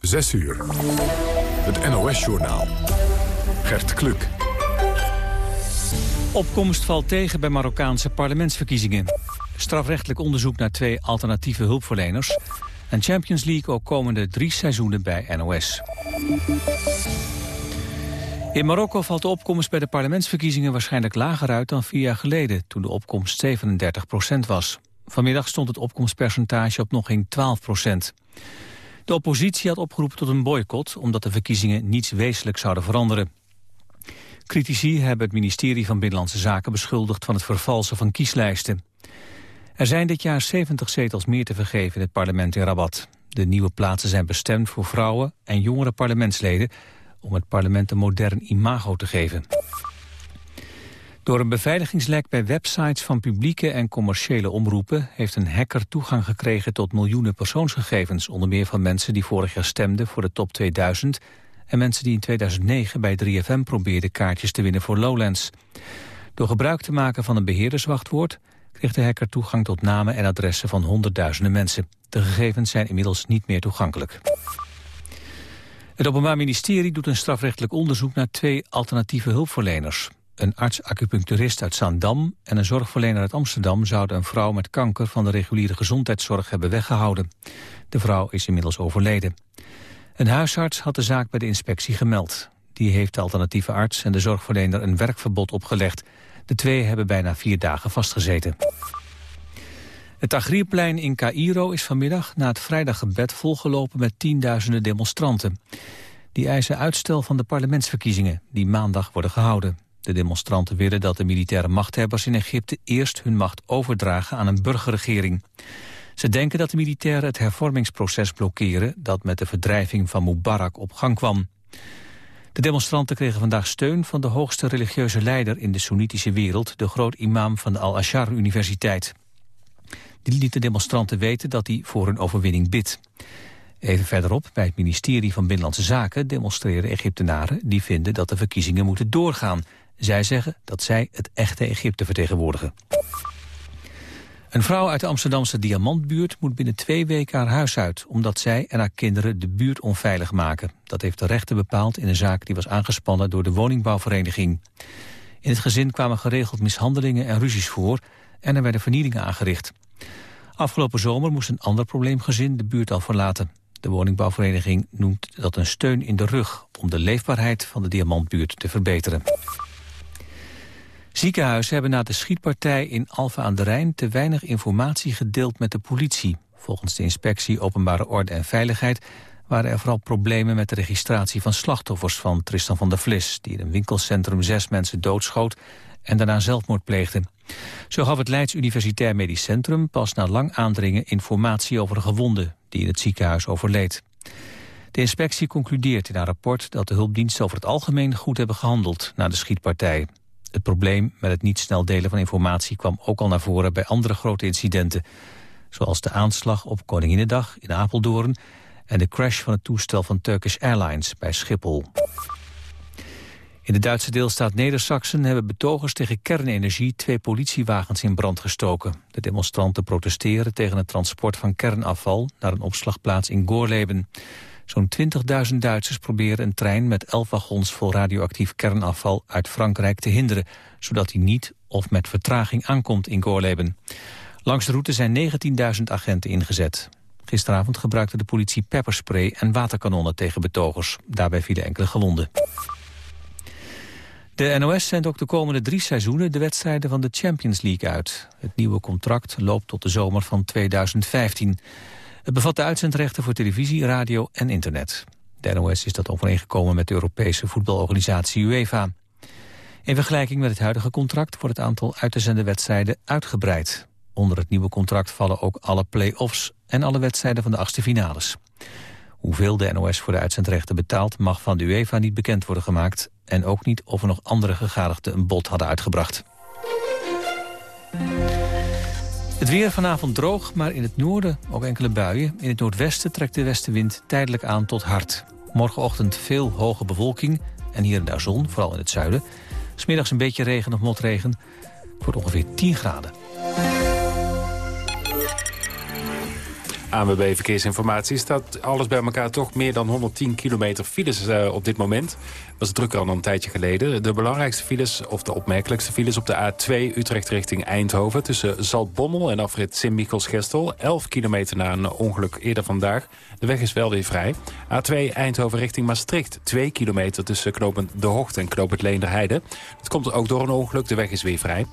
6 uur. Het NOS-journaal. Gert Kluk. Opkomst valt tegen bij Marokkaanse parlementsverkiezingen. Strafrechtelijk onderzoek naar twee alternatieve hulpverleners. En Champions League ook komende drie seizoenen bij NOS. In Marokko valt de opkomst bij de parlementsverkiezingen waarschijnlijk lager uit dan vier jaar geleden, toen de opkomst 37 procent was. Vanmiddag stond het opkomstpercentage op nog geen 12 procent. De oppositie had opgeroepen tot een boycott... omdat de verkiezingen niets wezenlijk zouden veranderen. Critici hebben het ministerie van Binnenlandse Zaken beschuldigd... van het vervalsen van kieslijsten. Er zijn dit jaar 70 zetels meer te vergeven in het parlement in Rabat. De nieuwe plaatsen zijn bestemd voor vrouwen en jongere parlementsleden... om het parlement een modern imago te geven. Door een beveiligingslek bij websites van publieke en commerciële omroepen... heeft een hacker toegang gekregen tot miljoenen persoonsgegevens... onder meer van mensen die vorig jaar stemden voor de top 2000... en mensen die in 2009 bij 3FM probeerden kaartjes te winnen voor Lowlands. Door gebruik te maken van een beheerderswachtwoord... kreeg de hacker toegang tot namen en adressen van honderdduizenden mensen. De gegevens zijn inmiddels niet meer toegankelijk. Het Openbaar Ministerie doet een strafrechtelijk onderzoek naar twee alternatieve hulpverleners. Een arts-acupuncturist uit Zaandam en een zorgverlener uit Amsterdam... zouden een vrouw met kanker van de reguliere gezondheidszorg hebben weggehouden. De vrouw is inmiddels overleden. Een huisarts had de zaak bij de inspectie gemeld. Die heeft de alternatieve arts en de zorgverlener een werkverbod opgelegd. De twee hebben bijna vier dagen vastgezeten. Het Tagrierplein in Cairo is vanmiddag na het vrijdaggebed volgelopen met tienduizenden demonstranten. Die eisen uitstel van de parlementsverkiezingen die maandag worden gehouden. De demonstranten willen dat de militaire machthebbers in Egypte eerst hun macht overdragen aan een burgerregering. Ze denken dat de militairen het hervormingsproces blokkeren dat met de verdrijving van Mubarak op gang kwam. De demonstranten kregen vandaag steun van de hoogste religieuze leider in de Soenitische wereld, de groot-imam van de Al-Ashar Universiteit. Die liet de demonstranten weten dat hij voor een overwinning bidt. Even verderop, bij het ministerie van Binnenlandse Zaken, demonstreren Egyptenaren die vinden dat de verkiezingen moeten doorgaan. Zij zeggen dat zij het echte Egypte vertegenwoordigen. Een vrouw uit de Amsterdamse Diamantbuurt moet binnen twee weken haar huis uit... omdat zij en haar kinderen de buurt onveilig maken. Dat heeft de rechter bepaald in een zaak die was aangespannen door de woningbouwvereniging. In het gezin kwamen geregeld mishandelingen en ruzies voor... en er werden vernielingen aangericht. Afgelopen zomer moest een ander probleemgezin de buurt al verlaten. De woningbouwvereniging noemt dat een steun in de rug... om de leefbaarheid van de Diamantbuurt te verbeteren. Ziekenhuizen hebben na de schietpartij in Alfa aan de Rijn... te weinig informatie gedeeld met de politie. Volgens de inspectie Openbare Orde en Veiligheid... waren er vooral problemen met de registratie van slachtoffers van Tristan van der Vlis... die in een winkelcentrum zes mensen doodschoot en daarna zelfmoord pleegde. Zo gaf het Leids Universitair Medisch Centrum pas na lang aandringen informatie over de gewonde die in het ziekenhuis overleed. De inspectie concludeert in haar rapport dat de hulpdiensten over het algemeen goed hebben gehandeld na de schietpartij. Het probleem met het niet snel delen van informatie kwam ook al naar voren bij andere grote incidenten. Zoals de aanslag op Koninginnedag in Apeldoorn en de crash van het toestel van Turkish Airlines bij Schiphol. In de Duitse deelstaat Neder-Saxen hebben betogers tegen kernenergie twee politiewagens in brand gestoken. De demonstranten protesteren tegen het transport van kernafval naar een opslagplaats in Gorleben. Zo'n 20.000 Duitsers proberen een trein met 11 wagons vol radioactief kernafval uit Frankrijk te hinderen, zodat hij niet of met vertraging aankomt in Gorleben. Langs de route zijn 19.000 agenten ingezet. Gisteravond gebruikte de politie pepperspray en waterkanonnen tegen betogers. Daarbij vielen enkele gewonden. De NOS zendt ook de komende drie seizoenen de wedstrijden van de Champions League uit. Het nieuwe contract loopt tot de zomer van 2015. Het bevat de uitzendrechten voor televisie, radio en internet. De NOS is dat overeengekomen met de Europese voetbalorganisatie UEFA. In vergelijking met het huidige contract wordt het aantal uit wedstrijden uitgebreid. Onder het nieuwe contract vallen ook alle play-offs en alle wedstrijden van de achtste finales. Hoeveel de NOS voor de uitzendrechten betaalt mag van de UEFA niet bekend worden gemaakt... en ook niet of er nog andere gegadigden een bod hadden uitgebracht. Het weer vanavond droog, maar in het noorden ook enkele buien. In het noordwesten trekt de westenwind tijdelijk aan tot hard. Morgenochtend veel hoge bewolking en hier en daar zon, vooral in het zuiden. Smiddags een beetje regen of motregen. Het wordt ongeveer 10 graden. ANWB Verkeersinformatie staat alles bij elkaar toch meer dan 110 kilometer files uh, op dit moment. Dat is drukker dan een tijdje geleden. De belangrijkste files, of de opmerkelijkste files op de A2 Utrecht richting Eindhoven... tussen Zaltbommel en afrit Sint-Michels-Gestel. 11 kilometer na een ongeluk eerder vandaag. De weg is wel weer vrij. A2 Eindhoven richting Maastricht. 2 kilometer tussen knooppunt De Hocht en knooppunt Leenderheide. Het komt ook door een ongeluk. De weg is weer vrij.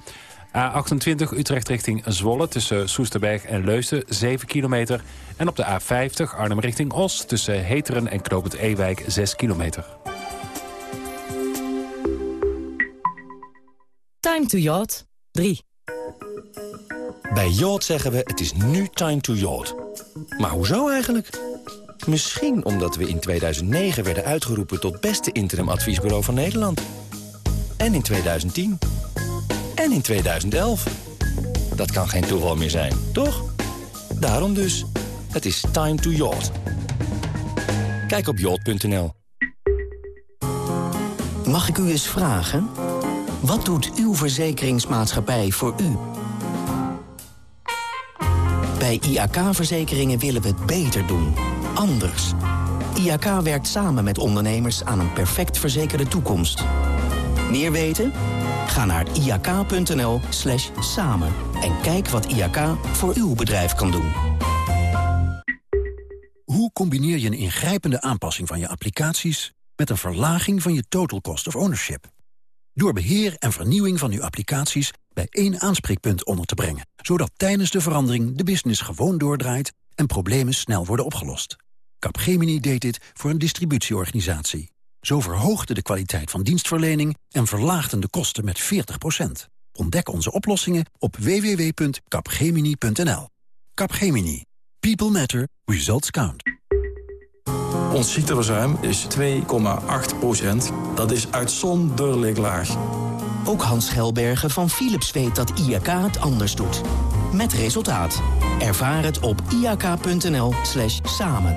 A28 Utrecht richting Zwolle tussen Soesterberg en Leusden 7 kilometer. En op de A50 Arnhem richting Os tussen Heteren en Knoopend Ewijk 6 kilometer. Time to yacht 3. Bij Yacht zeggen we het is nu time to yacht. Maar hoezo eigenlijk? Misschien omdat we in 2009 werden uitgeroepen tot beste interimadviesbureau van Nederland. En in 2010 en in 2011. Dat kan geen toeval meer zijn, toch? Daarom dus, het is time to yacht. Kijk op yacht.nl. Mag ik u eens vragen? Wat doet uw verzekeringsmaatschappij voor u? Bij IAK-verzekeringen willen we het beter doen. Anders. IAK werkt samen met ondernemers aan een perfect verzekerde toekomst. Meer weten? Ga naar iak.nl slash samen en kijk wat IAK voor uw bedrijf kan doen. Hoe combineer je een ingrijpende aanpassing van je applicaties... met een verlaging van je total cost of ownership? Door beheer en vernieuwing van uw applicaties bij één aanspreekpunt onder te brengen... zodat tijdens de verandering de business gewoon doordraait... en problemen snel worden opgelost. Capgemini deed dit voor een distributieorganisatie. Zo verhoogde de kwaliteit van dienstverlening en verlaagden de kosten met 40%. Ontdek onze oplossingen op www.capgemini.nl. Capgemini. People matter. Results count. Ons ziekteverzuim is 2,8% Dat is uitzonderlijk laag. Ook Hans Schelbergen van Philips weet dat IAK het anders doet. Met resultaat. Ervaar het op iak.nl samen.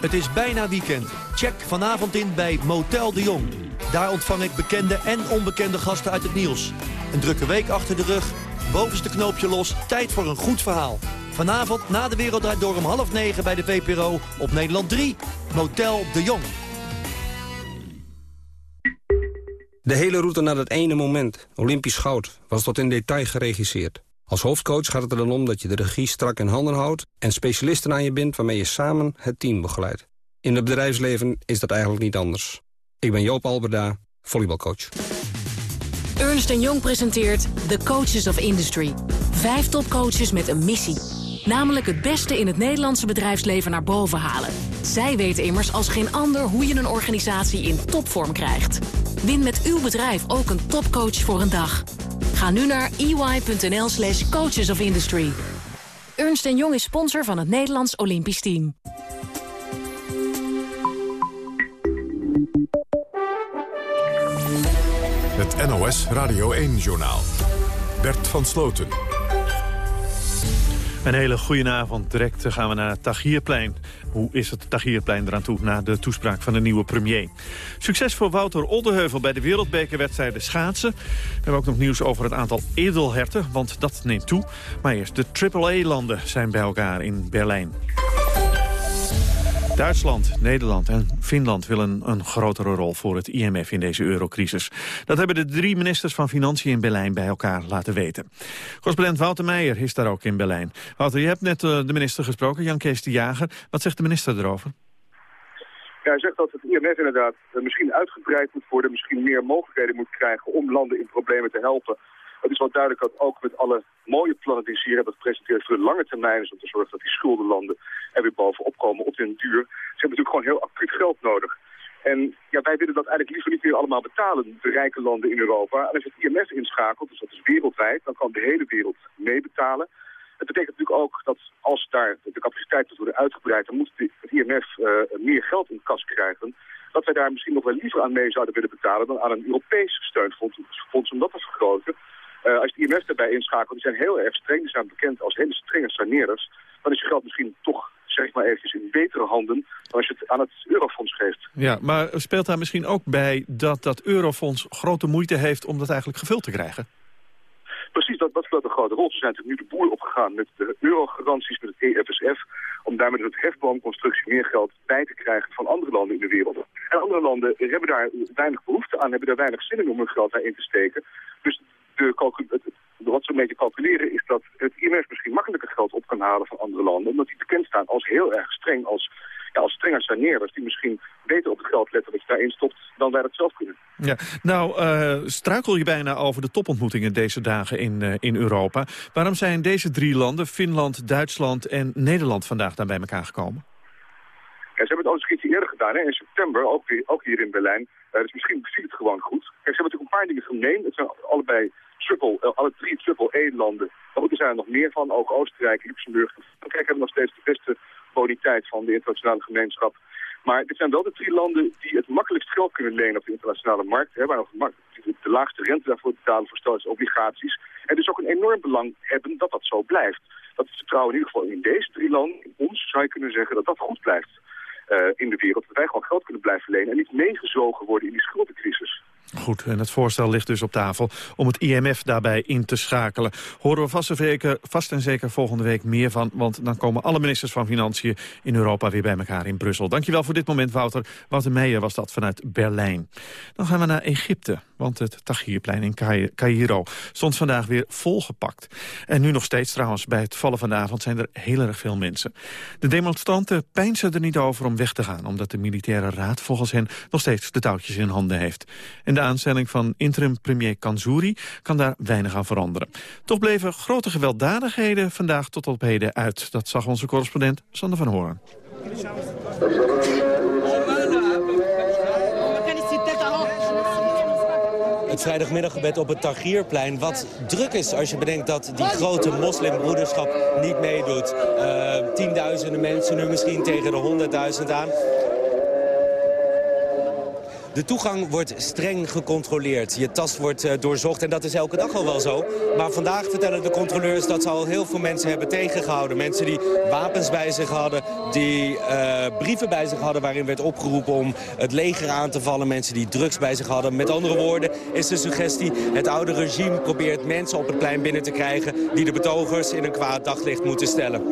Het is bijna weekend. Check vanavond in bij Motel de Jong. Daar ontvang ik bekende en onbekende gasten uit het nieuws. Een drukke week achter de rug, bovenste knoopje los, tijd voor een goed verhaal. Vanavond na de Wereld Door om half negen bij de VPRO op Nederland 3. Motel de Jong. De hele route naar dat ene moment, Olympisch goud, was tot in detail geregisseerd. Als hoofdcoach gaat het er dan om dat je de regie strak in handen houdt... en specialisten aan je bindt waarmee je samen het team begeleidt. In het bedrijfsleven is dat eigenlijk niet anders. Ik ben Joop Alberda, volleybalcoach. Ernst Jong presenteert The Coaches of Industry. Vijf topcoaches met een missie. Namelijk het beste in het Nederlandse bedrijfsleven naar boven halen. Zij weten immers als geen ander hoe je een organisatie in topvorm krijgt. Win met uw bedrijf ook een topcoach voor een dag. Ga nu naar ey.nl slash coaches of industry. Ernst Jong is sponsor van het Nederlands Olympisch Team. Het NOS Radio 1-journaal. Bert van Sloten. Een hele goede avond. Direct gaan we naar het Tagierplein. Hoe is het Tagierplein eraan toe na de toespraak van de nieuwe premier? Succes voor Wouter Oldeheuvel bij de wereldbekerwedstrijden schaatsen. We hebben ook nog nieuws over het aantal edelherten, want dat neemt toe. Maar eerst de AAA-landen zijn bij elkaar in Berlijn. Duitsland, Nederland en Finland willen een grotere rol voor het IMF in deze eurocrisis. Dat hebben de drie ministers van Financiën in Berlijn bij elkaar laten weten. Correspondent Wouter Meijer is daar ook in Berlijn. Wouter, je hebt net eh, de minister gesproken, Jan Kees de Jager. Wat zegt de minister erover? Hij zegt dat het IMF inderdaad eh, misschien uitgebreid moet worden, misschien meer mogelijkheden moet krijgen om landen in problemen te helpen. Het is wel duidelijk dat ook met alle mooie plannen die ze hier hebben gepresenteerd voor de lange termijn is om te zorgen dat die schuldenlanden er weer bovenop komen op den duur. Ze hebben natuurlijk gewoon heel acuut geld nodig. En ja, wij willen dat eigenlijk liever niet meer allemaal betalen, de rijke landen in Europa. En als het IMF inschakelt, dus dat is wereldwijd, dan kan de hele wereld meebetalen. Het betekent natuurlijk ook dat als daar de capaciteit wordt uitgebreid, dan moet het IMF uh, meer geld in de kas krijgen. Dat wij daar misschien nog wel liever aan mee zouden willen betalen dan aan een Europees steunfonds om dat te vergroten. Uh, als je het IMF erbij inschakelt, die zijn heel erg streng. Die zijn bekend als hele strenge saneerders. Dan is je geld misschien toch, zeg maar eventjes, in betere handen... dan als je het aan het eurofonds geeft. Ja, maar speelt daar misschien ook bij dat dat eurofonds grote moeite heeft... om dat eigenlijk gevuld te krijgen? Precies, dat, dat speelt een grote rol. Ze zijn natuurlijk nu de boer opgegaan met de eurogaranties, met het EFSF, om daar met het hefboomconstructie meer geld bij te krijgen van andere landen in de wereld. En andere landen hebben daar weinig behoefte aan, hebben daar weinig zin in om hun geld daarin te steken. Dus de wat ze een beetje calculeren is dat het IMF misschien makkelijker geld op kan halen van andere landen, omdat die bekend staan als heel erg streng, als ja, als strenge saneerders die misschien beter op het geld letten dat je daarin stopt dan wij dat zelf kunnen. Ja, nou, uh, struikel je bijna over de topontmoetingen deze dagen in, uh, in Europa. Waarom zijn deze drie landen, Finland, Duitsland en Nederland, vandaag daar bij elkaar gekomen? Ja, ze hebben het ook eens eerder gedaan, hè? in september, ook, ook hier in Berlijn. Uh, dus misschien ziet het gewoon goed. Kijk, ze hebben natuurlijk een paar dingen gemeen. Het zijn allebei triple, alle drie triple-E-landen. Er zijn er nog meer van, ook Oostenrijk, Luxemburg. Frankrijk hebben nog steeds de beste boniteit van de internationale gemeenschap. Maar dit zijn wel de drie landen die het makkelijkst geld kunnen lenen op de internationale markt. Hè, waar de laagste rente daarvoor betalen voor staatsobligaties. En dus ook een enorm belang hebben dat dat zo blijft. Dat het vertrouwen in ieder geval in deze drie landen, in ons zou je kunnen zeggen dat dat goed blijft uh, in de wereld. Dat wij gewoon geld kunnen blijven lenen en niet meegezogen worden in die schuldencrisis. Goed, en het voorstel ligt dus op tafel om het IMF daarbij in te schakelen. Horen we vast en, zeker, vast en zeker volgende week meer van... want dan komen alle ministers van Financiën in Europa weer bij elkaar in Brussel. Dankjewel voor dit moment, Wouter. Wouter Meijer was dat vanuit Berlijn. Dan gaan we naar Egypte, want het Tahrirplein in Cairo stond vandaag weer volgepakt. En nu nog steeds trouwens, bij het vallen van de avond zijn er heel erg veel mensen. De demonstranten pijnsen er niet over om weg te gaan... omdat de militaire raad volgens hen nog steeds de touwtjes in handen heeft. En de aanstelling van interim-premier Kanzouri kan daar weinig aan veranderen. Toch bleven grote gewelddadigheden vandaag tot op heden uit. Dat zag onze correspondent Sander van Hoorn. Het vrijdagmiddaggebed op het Tagierplein. Wat druk is als je bedenkt dat die grote moslimbroederschap niet meedoet. Uh, tienduizenden mensen nu misschien tegen de honderdduizend aan. De toegang wordt streng gecontroleerd. Je tas wordt uh, doorzocht en dat is elke dag al wel zo. Maar vandaag vertellen de controleurs dat ze al heel veel mensen hebben tegengehouden. Mensen die wapens bij zich hadden, die uh, brieven bij zich hadden... waarin werd opgeroepen om het leger aan te vallen. Mensen die drugs bij zich hadden. Met andere woorden is de suggestie... het oude regime probeert mensen op het plein binnen te krijgen... die de betogers in een kwaad daglicht moeten stellen.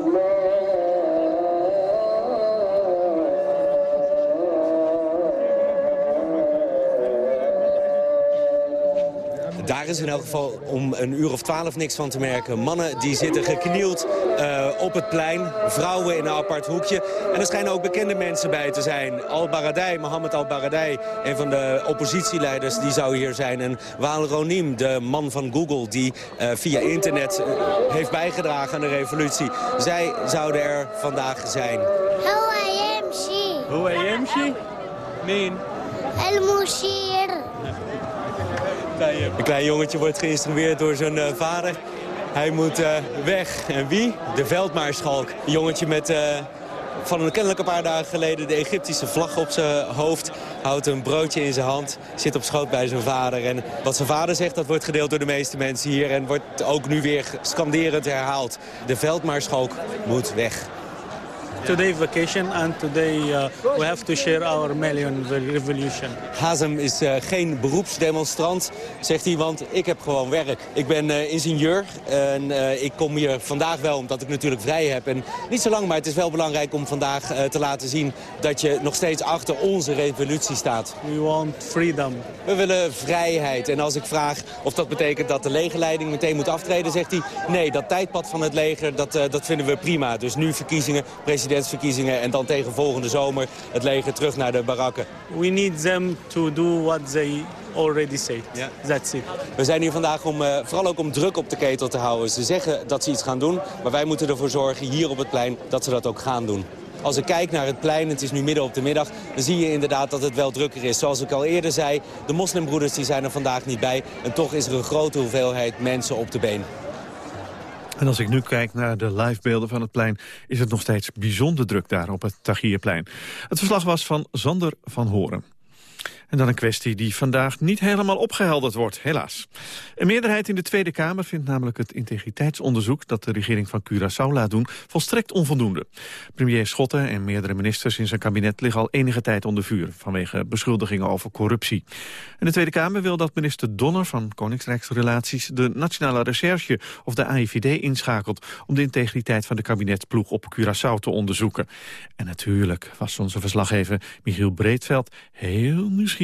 is in elk geval om een uur of twaalf niks van te merken. Mannen die zitten geknield eh, op het plein. Vrouwen in een apart hoekje. En er schijnen ook bekende mensen bij te zijn. Al-Baradij, Mohammed Al-Baradij, een van de oppositieleiders, die zou hier zijn. En Waal Ronim, de man van Google, die eh, via internet eh, heeft bijgedragen aan de revolutie. Zij zouden er vandaag zijn. Hoe am she? Hoe? El-Mushir. Een klein jongetje wordt geïnstrueerd door zijn eh, vader. Hij moet eh, weg. En wie? De veldmaarschalk. Een jongetje met eh, van een kennelijk een paar dagen geleden de Egyptische vlag op zijn hoofd. Houdt een broodje in zijn hand, zit op schoot bij zijn vader. En wat zijn vader zegt, dat wordt gedeeld door de meeste mensen hier. En wordt ook nu weer scanderend herhaald. De veldmaarschalk moet weg today vacation and today uh, we have to share our million revolution. Hazem is uh, geen beroepsdemonstrant, zegt hij, want ik heb gewoon werk. Ik ben uh, ingenieur en uh, ik kom hier vandaag wel omdat ik natuurlijk vrij heb. En niet zo lang, maar het is wel belangrijk om vandaag te laten zien dat je nog steeds achter onze revolutie staat. We want freedom. We willen vrijheid. En als ik vraag of dat betekent dat de legerleiding meteen moet aftreden, zegt hij... nee, dat tijdpad van het leger, dat, dat vinden we prima. Dus nu verkiezingen, presidentsverkiezingen en dan tegen volgende zomer het leger terug naar de barakken. We need them to do what they already said. That's it. We zijn hier vandaag om, uh, vooral ook om druk op de ketel te houden. Ze zeggen dat ze iets gaan doen, maar wij moeten ervoor zorgen hier op het plein dat ze dat ook gaan doen. Als ik kijk naar het plein, het is nu midden op de middag... dan zie je inderdaad dat het wel drukker is. Zoals ik al eerder zei, de moslimbroeders die zijn er vandaag niet bij. En toch is er een grote hoeveelheid mensen op de been. En als ik nu kijk naar de livebeelden van het plein... is het nog steeds bijzonder druk daar op het Tagierplein. Het verslag was van Zander van Horen. En dan een kwestie die vandaag niet helemaal opgehelderd wordt, helaas. Een meerderheid in de Tweede Kamer vindt namelijk het integriteitsonderzoek... dat de regering van Curaçao laat doen, volstrekt onvoldoende. Premier Schotten en meerdere ministers in zijn kabinet liggen al enige tijd onder vuur... vanwege beschuldigingen over corruptie. En de Tweede Kamer wil dat minister Donner van Koningsrijksrelaties... de Nationale Recherche of de AIVD inschakelt... om de integriteit van de kabinetsploeg op Curaçao te onderzoeken. En natuurlijk was onze verslaggever Michiel Breedveld heel nieuwsgierig...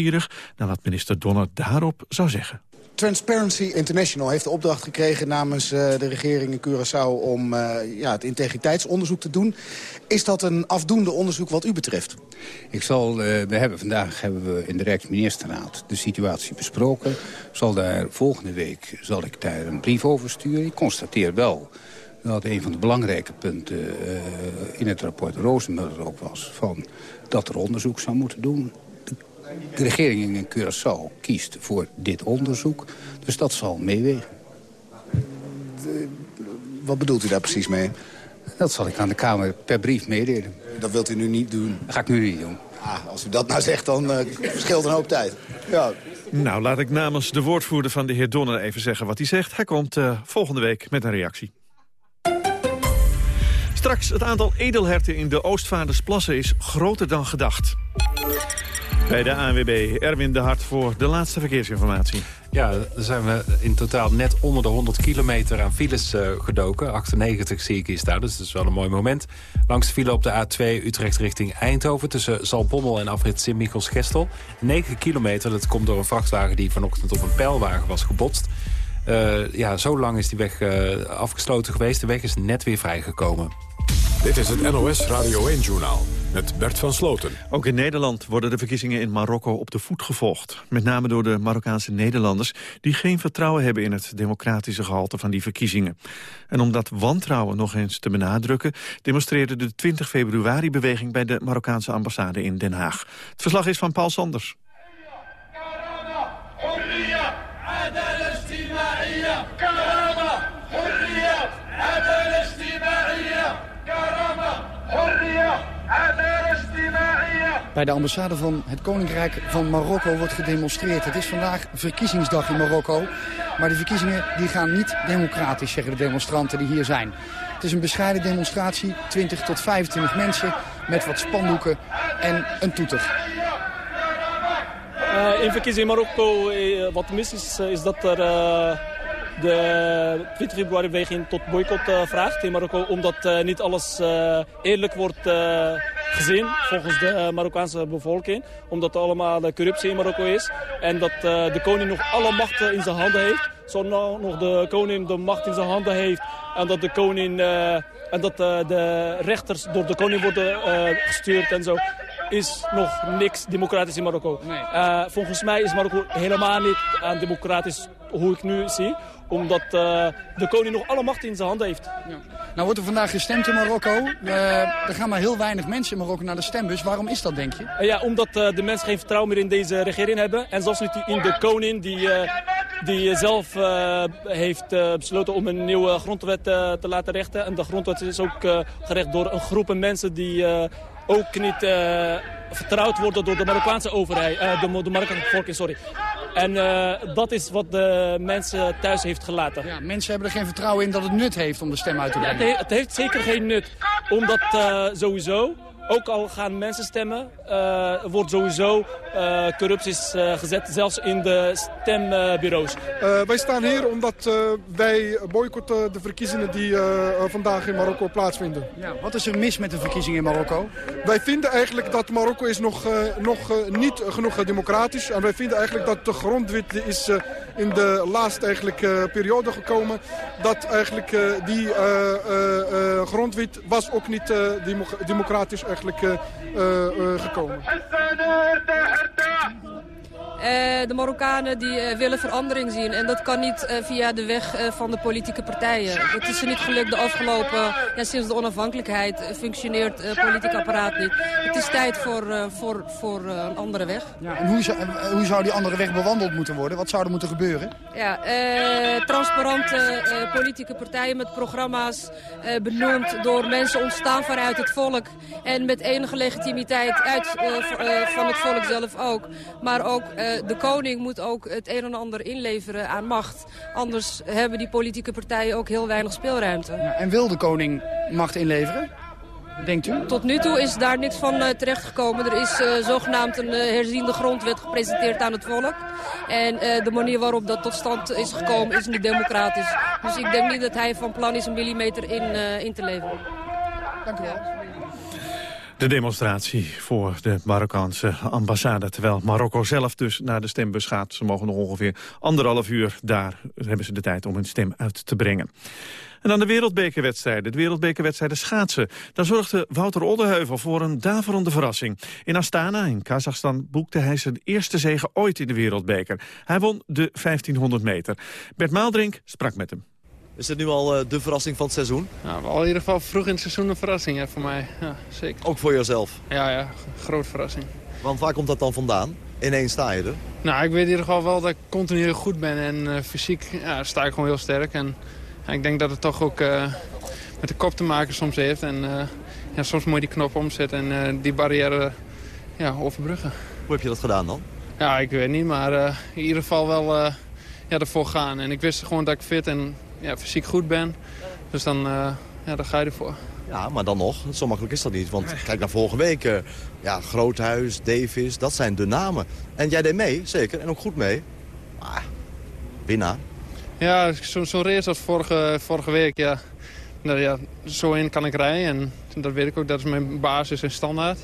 naar wat minister Donner daarop zou zeggen. Transparency International heeft de opdracht gekregen namens uh, de regering in Curaçao om uh, ja, het integriteitsonderzoek te doen. Is dat een afdoende onderzoek wat u betreft? Ik zal, uh, we hebben, vandaag hebben we in de Rijksministerraad de situatie besproken. Zal daar, volgende week zal ik daar een brief over sturen. Ik constateer wel dat een van de belangrijke punten in het rapport Rozenmuller ook was... Van dat er onderzoek zou moeten doen de regering in Curaçao kiest voor dit onderzoek. Dus dat zal meewegen. Wat bedoelt u daar precies mee? Dat zal ik aan de Kamer per brief meedelen. Dat wilt u nu niet doen? Dat ga ik nu niet doen. Ah, als u dat nou zegt, dan uh, verschilt een hoop tijd. Ja. Nou, laat ik namens de woordvoerder van de heer Donner even zeggen wat hij zegt. Hij komt uh, volgende week met een reactie. Straks, het aantal edelherten in de Oostvaardersplassen is groter dan gedacht. Bij de ANWB, Erwin de Hart voor de laatste verkeersinformatie. Ja, dan zijn we in totaal net onder de 100 kilometer aan files uh, gedoken. 98 zie ik hier staan, dus dat is wel een mooi moment. Langs de file op de A2 Utrecht richting Eindhoven... tussen Zalbommel en afrit Sint-Michels-Gestel. 9 kilometer, dat komt door een vrachtwagen die vanochtend op een pijlwagen was gebotst. Uh, ja, zo lang is die weg uh, afgesloten geweest. De weg is net weer vrijgekomen. Dit is het NOS Radio 1-journaal met Bert van Sloten. Ook in Nederland worden de verkiezingen in Marokko op de voet gevolgd. Met name door de Marokkaanse Nederlanders... die geen vertrouwen hebben in het democratische gehalte van die verkiezingen. En om dat wantrouwen nog eens te benadrukken... demonstreerde de 20 februari-beweging bij de Marokkaanse ambassade in Den Haag. Het verslag is van Paul Sanders. Bij de ambassade van het Koninkrijk van Marokko wordt gedemonstreerd. Het is vandaag verkiezingsdag in Marokko. Maar de verkiezingen die gaan niet democratisch, zeggen de demonstranten die hier zijn. Het is een bescheiden demonstratie, 20 tot 25 mensen met wat spandoeken en een toeter. Uh, in verkiezingen in Marokko, uh, wat mis is, uh, is dat er de 20 februari beweging tot boycott vraagt in Marokko. Omdat niet alles eerlijk wordt gezien volgens de Marokkaanse bevolking. Omdat er allemaal corruptie in Marokko is. En dat de koning nog alle macht in zijn handen heeft. Zo nog de koning de macht in zijn handen heeft. En dat de koning... en dat de rechters door de koning worden gestuurd en zo is nog niks democratisch in Marokko. Nee. Uh, volgens mij is Marokko helemaal niet aan democratisch hoe ik nu zie. Omdat uh, de koning nog alle macht in zijn handen heeft. Ja. Nou wordt er vandaag gestemd in Marokko. Uh, er gaan maar heel weinig mensen in Marokko naar de stembus. Waarom is dat, denk je? ja, omdat de mensen geen vertrouwen meer in deze regering hebben. En zelfs niet in de koning die, die zelf heeft besloten om een nieuwe grondwet te laten rechten. En de grondwet is ook gerecht door een groep mensen die ook niet uh, vertrouwd worden door de Marokkaanse overheid, uh, de, de Marokkaanse bevolking, sorry. En uh, dat is wat de mensen thuis heeft gelaten. Ja, mensen hebben er geen vertrouwen in dat het nut heeft om de stem uit te brengen. Ja, het, he het, heeft zeker geen nut, omdat sowieso ook al gaan mensen stemmen, uh, wordt sowieso uh, corrupties uh, gezet, zelfs in de stembureaus. wij staan hier omdat wij boycotten de verkiezingen die vandaag in Marokko plaatsvinden. Ja, wat is er mis met de verkiezingen in Marokko? Wij vinden eigenlijk dat Marokko is nog, nog niet genoeg democratisch. En wij vinden eigenlijk dat de grondwet is in de laatste eigenlijk, periode gekomen. Dat eigenlijk die grondwet was ook niet democratisch eigenlijk uh, uh, gekomen. De Marokkanen die willen verandering zien. En dat kan niet via de weg van de politieke partijen. Het is er niet gelukt de afgelopen, ja, sinds de onafhankelijkheid functioneert het politiek apparaat niet. Het is tijd voor, voor, voor een andere weg. Ja, en hoe zou, hoe zou die andere weg bewandeld moeten worden? Wat zou er moeten gebeuren? Ja, transparante politieke partijen met programma's benoemd door mensen ontstaan vanuit het volk. En met enige legitimiteit uit, van het volk zelf ook. Maar ook de koning moet ook het een en ander inleveren aan macht. Anders hebben die politieke partijen ook heel weinig speelruimte. Ja, en wil de koning macht inleveren? Denkt u? Tot nu toe is daar niks van uh, terechtgekomen. Er is uh, zogenaamd een uh, herziende grondwet gepresenteerd aan het volk. En de manier waarop dat tot stand is gekomen is niet democratisch. Dus ik denk niet dat hij van plan is een millimeter in, in te leveren. Dank u wel. De demonstratie voor de Marokkaanse ambassade. Terwijl Marokko zelf dus naar de stembus gaat. Ze mogen nog ongeveer anderhalf uur. Daar hebben ze de tijd om hun stem uit te brengen. En dan de wereldbekerwedstrijden. De wereldbekerwedstrijden schaatsen. Daar zorgde Wouter Oldeheuvel voor een daverende verrassing. In Astana, in Kazachstan, boekte hij zijn eerste zege ooit in de wereldbeker. Hij won de 1500 meter. Bert Maaldrink sprak met hem. Is dit nu al uh, de verrassing van het seizoen? Ja, al in ieder geval vroeg in het seizoen een verrassing ja, voor mij. Ja, zeker. Ook voor jezelf? Ja, ja, grote verrassing. Want waar komt dat dan vandaan? Ineens sta je er? Nou, ik weet in ieder geval wel dat ik continu heel goed ben. En uh, fysiek ja, sta ik gewoon heel sterk. En ik denk dat het toch ook uh, met de kop te maken soms heeft. En ja, soms moet je die knop omzetten en die barrière ja, overbruggen. Hoe heb je dat gedaan dan? Ja, ik weet niet. Maar in ieder geval wel ja, ervoor gaan. En ik wist gewoon dat ik fit en ja, fysiek goed ben. Dus dan, uh, ja, dan ga je ervoor. Ja, maar dan nog, zo makkelijk is dat niet. Want kijk naar vorige week, uh, ja, Groothuis, Davis, dat zijn de namen. En jij deed mee, zeker, en ook goed mee. Maar, winnaar. Ja, zo'n zo race als vorige, vorige week, ja. Nou, ja. Zo in kan ik rijden en dat weet ik ook, dat is mijn basis en standaard.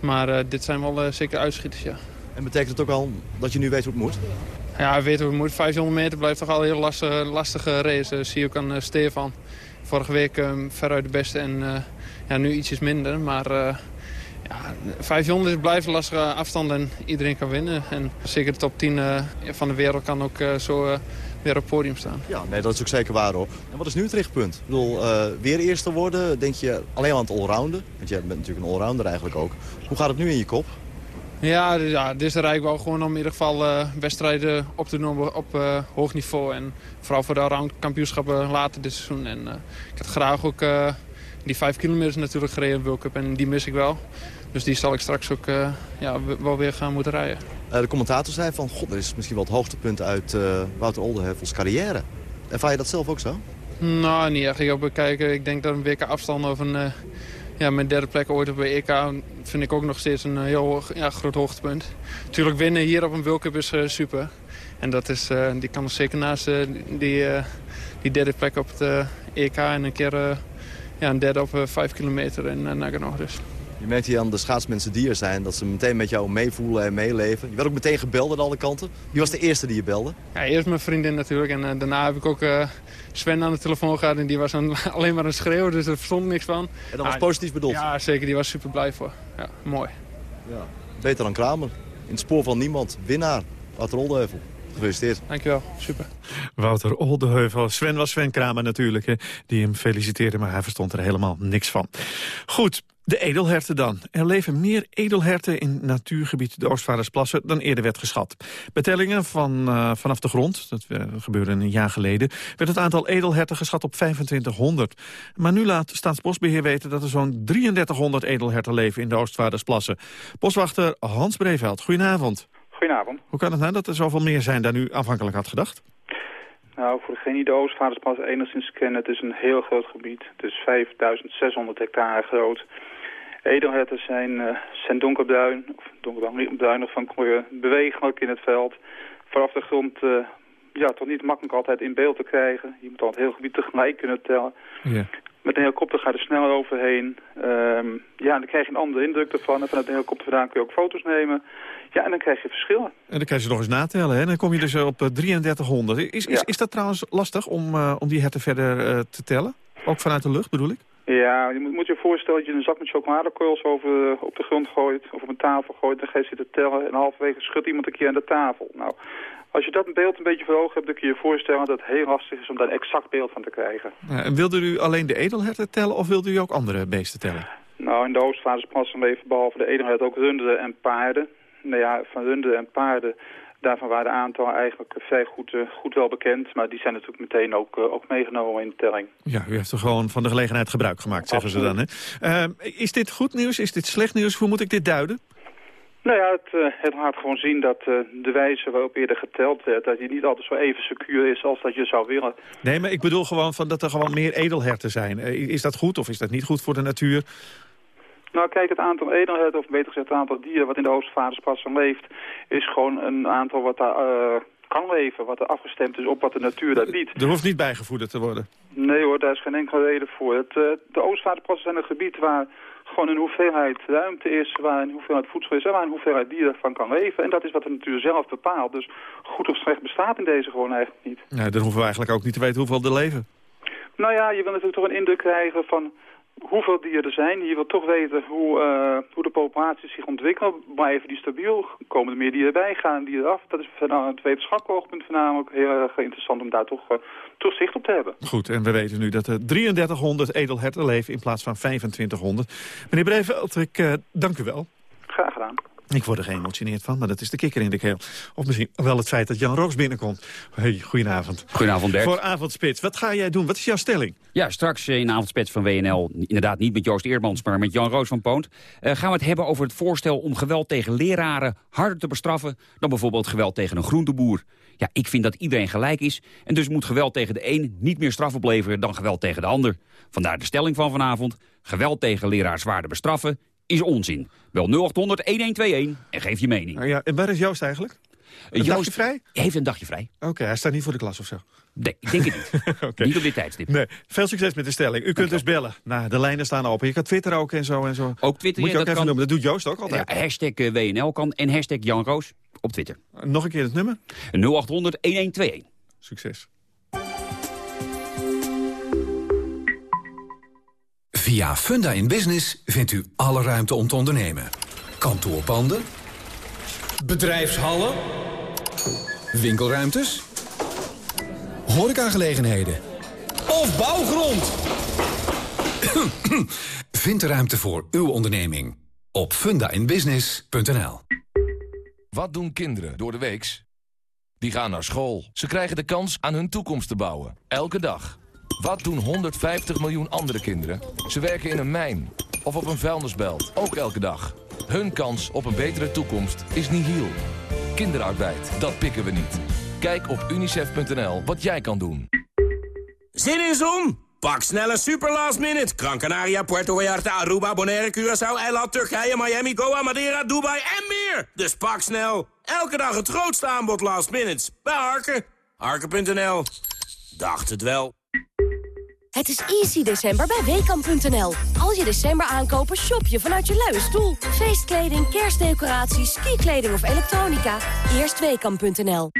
Maar uh, dit zijn wel zeker uitschieters, ja. En betekent het ook al dat je nu weet hoe het moet? Ja, weet hoe het moet. 500 meter blijft toch al een heel lastige, lastige race. Dat zie je ook aan uh, Stefan. Vorige week um, veruit de beste en uh, ja, nu ietsjes minder. Maar uh, ja, 500 blijft een lastige afstand en iedereen kan winnen. En zeker de top 10 van de wereld kan ook zo weer op het podium staan. Ja, nee, dat is ook zeker waar hoor. En wat is nu het richtpunt? Ik bedoel, weer eerste worden, denk je alleen aan het allrounden? Want jij bent natuurlijk een allrounder eigenlijk ook. Hoe gaat het nu in je kop? Ja, ja dit is de Rijk wel gewoon om in ieder geval uh, wedstrijden op te noemen op uh, hoog niveau. En vooral voor de roundkampioenschappen later dit seizoen. En uh, ik had graag ook die vijf kilometer natuurlijk gereden in World Cup. En die mis ik wel. Dus die zal ik straks ook ja, wel weer gaan moeten rijden. de commentator zei van, god, dat is misschien wel het hoogtepunt uit Wouter Oldenheuvels carrière. Ervaar je dat zelf ook zo? Nou, niet echt. Ik, ik denk dat een week afstand of een ja, mijn derde plek ooit op EK vind ik ook nog steeds een heel ja, groot hoogtepunt. Natuurlijk winnen hier op een World is uh, super. En dat is, uh, die kan zeker naast die, die derde plek op het EK en een keer ja, een derde op vijf kilometer in Nagano. Dus. Je merkt hier aan de schaatsmensen die er zijn... dat ze meteen met jou meevoelen en meeleven. Je werd ook meteen gebeld aan alle kanten. Wie was de eerste die je belde? Ja, eerst mijn vriendin natuurlijk. En uh, daarna heb ik ook uh, Sven aan de telefoon gehad. En die was dan alleen maar een schreeuw, dus er verstond niks van. En dat was positief bedoeld? Ja, zeker. Die was super blij voor. Ja, mooi. Ja. Beter dan Kramer. In het spoor van niemand. Winnaar. Wouter Oldeheuvel. Gefeliciteerd. Dankjewel, super. Wouter Oldeheuvel. Sven was Sven Kramer natuurlijk, hè, die hem feliciteerde, maar hij verstond er helemaal niks van. Goed, de edelherten dan. Er leven meer edelherten in natuurgebied de Oostvaardersplassen dan eerder werd geschat. Bij tellingen van, uh, vanaf de grond, dat uh, gebeurde een jaar geleden, werd het aantal edelherten geschat op 2500. Maar nu laat Staatsbosbeheer weten dat er zo'n 3300 edelherten leven in de Oostvaardersplassen. Boswachter Hans Breveld, goedenavond. Goedenavond. Hoe kan het nou dat er zoveel meer zijn dan u aanvankelijk had gedacht? Nou, voor degene die de Oostvaardersplassen enigszins kennen, het is een heel groot gebied. Het is 5600 hectare groot. Edelherten zijn, uh, zijn donkerbruin, of donkerbruin of van kleur, bewegelijk in het veld. Vanaf de grond uh, ja, toch niet makkelijk altijd in beeld te krijgen. Je moet al het heel gebied tegelijk kunnen tellen. Met een helikopter ga je er sneller overheen. Um, ja, en dan krijg je een andere indruk ervan. En vanuit een helikopter vandaan kun je ook foto's nemen. Ja, en dan krijg je verschillen. En dan krijg je nog eens natellen, hè? Dan kom je dus op 3300. Is, is, is dat trouwens lastig om, uh, om die herten verder uh, te tellen? Ook vanuit de lucht bedoel ik? Ja, je moet, moet je voorstellen dat je een zak met chocoladekorrels over, op de grond gooit... of op een tafel gooit, dan ga je zitten tellen... en halverwege schudt iemand een keer aan de tafel. Nou, als je dat beeld een beetje voor ogen hebt... dan kun je je voorstellen dat het heel lastig is om daar een exact beeld van te krijgen. Uh, en wilde u alleen de edelherten tellen of wilde u ook andere beesten tellen? Nou, in de Oostvaardersplassen leven behalve de edelhert ook runderen en paarden. Nou ja, van runderen en paarden Daarvan waren de aantallen eigenlijk vrij goed, uh, goed wel bekend. Maar die zijn natuurlijk meteen ook, uh, ook meegenomen in de telling. Ja, u heeft er gewoon van de gelegenheid gebruik gemaakt, zeggen ze dan. Hè? Uh, is dit goed nieuws? Is dit slecht nieuws? Hoe moet ik dit duiden? Nou ja, het, het laat gewoon zien dat de wijze waarop eerder geteld werd... dat die niet altijd zo even secuur is als dat je zou willen. Nee, maar ik bedoel gewoon van dat er gewoon meer edelherten zijn. is dat goed of is dat niet goed voor de natuur? Nou, kijk, het aantal edelherten, of beter gezegd het aantal dieren wat in de Oostvaardersplassen leeft, is gewoon een aantal wat daar uh, kan leven, wat er afgestemd is op wat de natuur daar biedt. Er hoeft niet bijgevoederd te worden? Nee hoor, daar is geen enkele reden voor. Het, uh, de Oostvaardersplassen zijn een gebied waar gewoon een hoeveelheid ruimte is, waar een hoeveelheid voedsel is en waar een hoeveelheid dieren van kan leven. En dat is wat de natuur zelf bepaalt. Dus goed of slecht bestaat in deze gewoon eigenlijk niet. Ja, dan hoeven we eigenlijk ook niet te weten hoeveel er leven. Nou ja, je wil natuurlijk toch een indruk krijgen van hoeveel dieren er zijn. Je wilt toch weten hoe, uh, hoe de populaties zich ontwikkelen. Blijven die stabiel? Komen er meer dieren bij? Gaan die eraf? Dat is vanuit het wetenschappelijk oogpunt voornamelijk heel erg interessant om daar toch, uh, toch zicht op te hebben. Goed, en we weten nu dat er 3300 edelherten leven in plaats van 2500. Meneer Breveld, ik dank u wel. Ik word er geëmotioneerd van, maar dat is de kikker in de keel. Of misschien wel het feit dat Jan Roos binnenkomt. Hey, goedenavond. Goedenavond, Bert. Voor Avondspits, wat ga jij doen? Wat is jouw stelling? Ja, straks in Avondspits van WNL, inderdaad niet met Joost Eerdmans... maar met Jan Roos van Poont, uh, gaan we het hebben over het voorstel... om geweld tegen leraren harder te bestraffen... dan bijvoorbeeld geweld tegen een groenteboer. Ja, ik vind dat iedereen gelijk is... en dus moet geweld tegen de een niet meer straf opleveren... dan geweld tegen de ander. Vandaar de stelling van vanavond. Geweld tegen leraars zwaarder bestraffen is onzin. Bel 0800 1121 en geef je mening. ja, en waar is Joost eigenlijk? Een Joost dagje vrij? heeft een dagje vrij. Oké, hij staat niet voor de klas of zo? Nee, ik denk het niet. okay. Niet op dit tijdstip. Nee. Veel succes met de stelling. U kunt dus bellen. Nou, de lijnen staan open. Je kan Twitter ook en zo en zo. Ook Twitter. Moet je ook dat even kan... noemen. Dat doet Joost ook altijd. Ja, hashtag eh, WNL kan en hashtag Jan Roos op Twitter. Nog een keer het nummer? 0800 1121. Succes. Via Funda in Business vindt u alle ruimte om te ondernemen. Kantoorpanden. Bedrijfshallen. Winkelruimtes. Horecagelegenheden. Of bouwgrond. Vind de ruimte voor uw onderneming op fundainbusiness.nl. Wat doen kinderen door de weeks? Die gaan naar school. Ze krijgen de kans aan hun toekomst te bouwen. Elke dag. Wat doen 150 miljoen andere kinderen? Ze werken in een mijn of op een vuilnisbelt, ook elke dag. Hun kans op een betere toekomst is nihil. Kinderarbeid, dat pikken we niet. Kijk op unicef.nl wat jij kan doen. Zin in zon? Pak snelle super last minute. Gran Canaria, Puerto Vallarta, Aruba, Bonaire, Curaçao, Eiland, Turkije, Miami, Goa, Madeira, Dubai en meer. Dus pak snel. Elke dag het grootste aanbod last minutes. Bij Harken. Harken.nl. Dacht het wel. Het is easy december bij Weekamp.nl. Als je december aankopen, shop je vanuit je luie stoel. Feestkleding, kerstdecoraties, skikleding of elektronica. Eerst Weekamp.nl.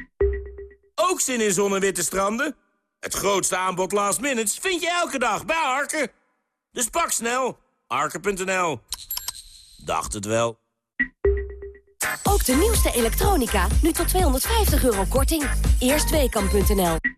Ook zin in zon en witte stranden? Het grootste aanbod last minutes vind je elke dag bij Harken. Dus pak snel. Harken.nl. Dacht het wel. Ook de nieuwste elektronica, nu tot 250 euro korting. Eerst Weekamp.nl.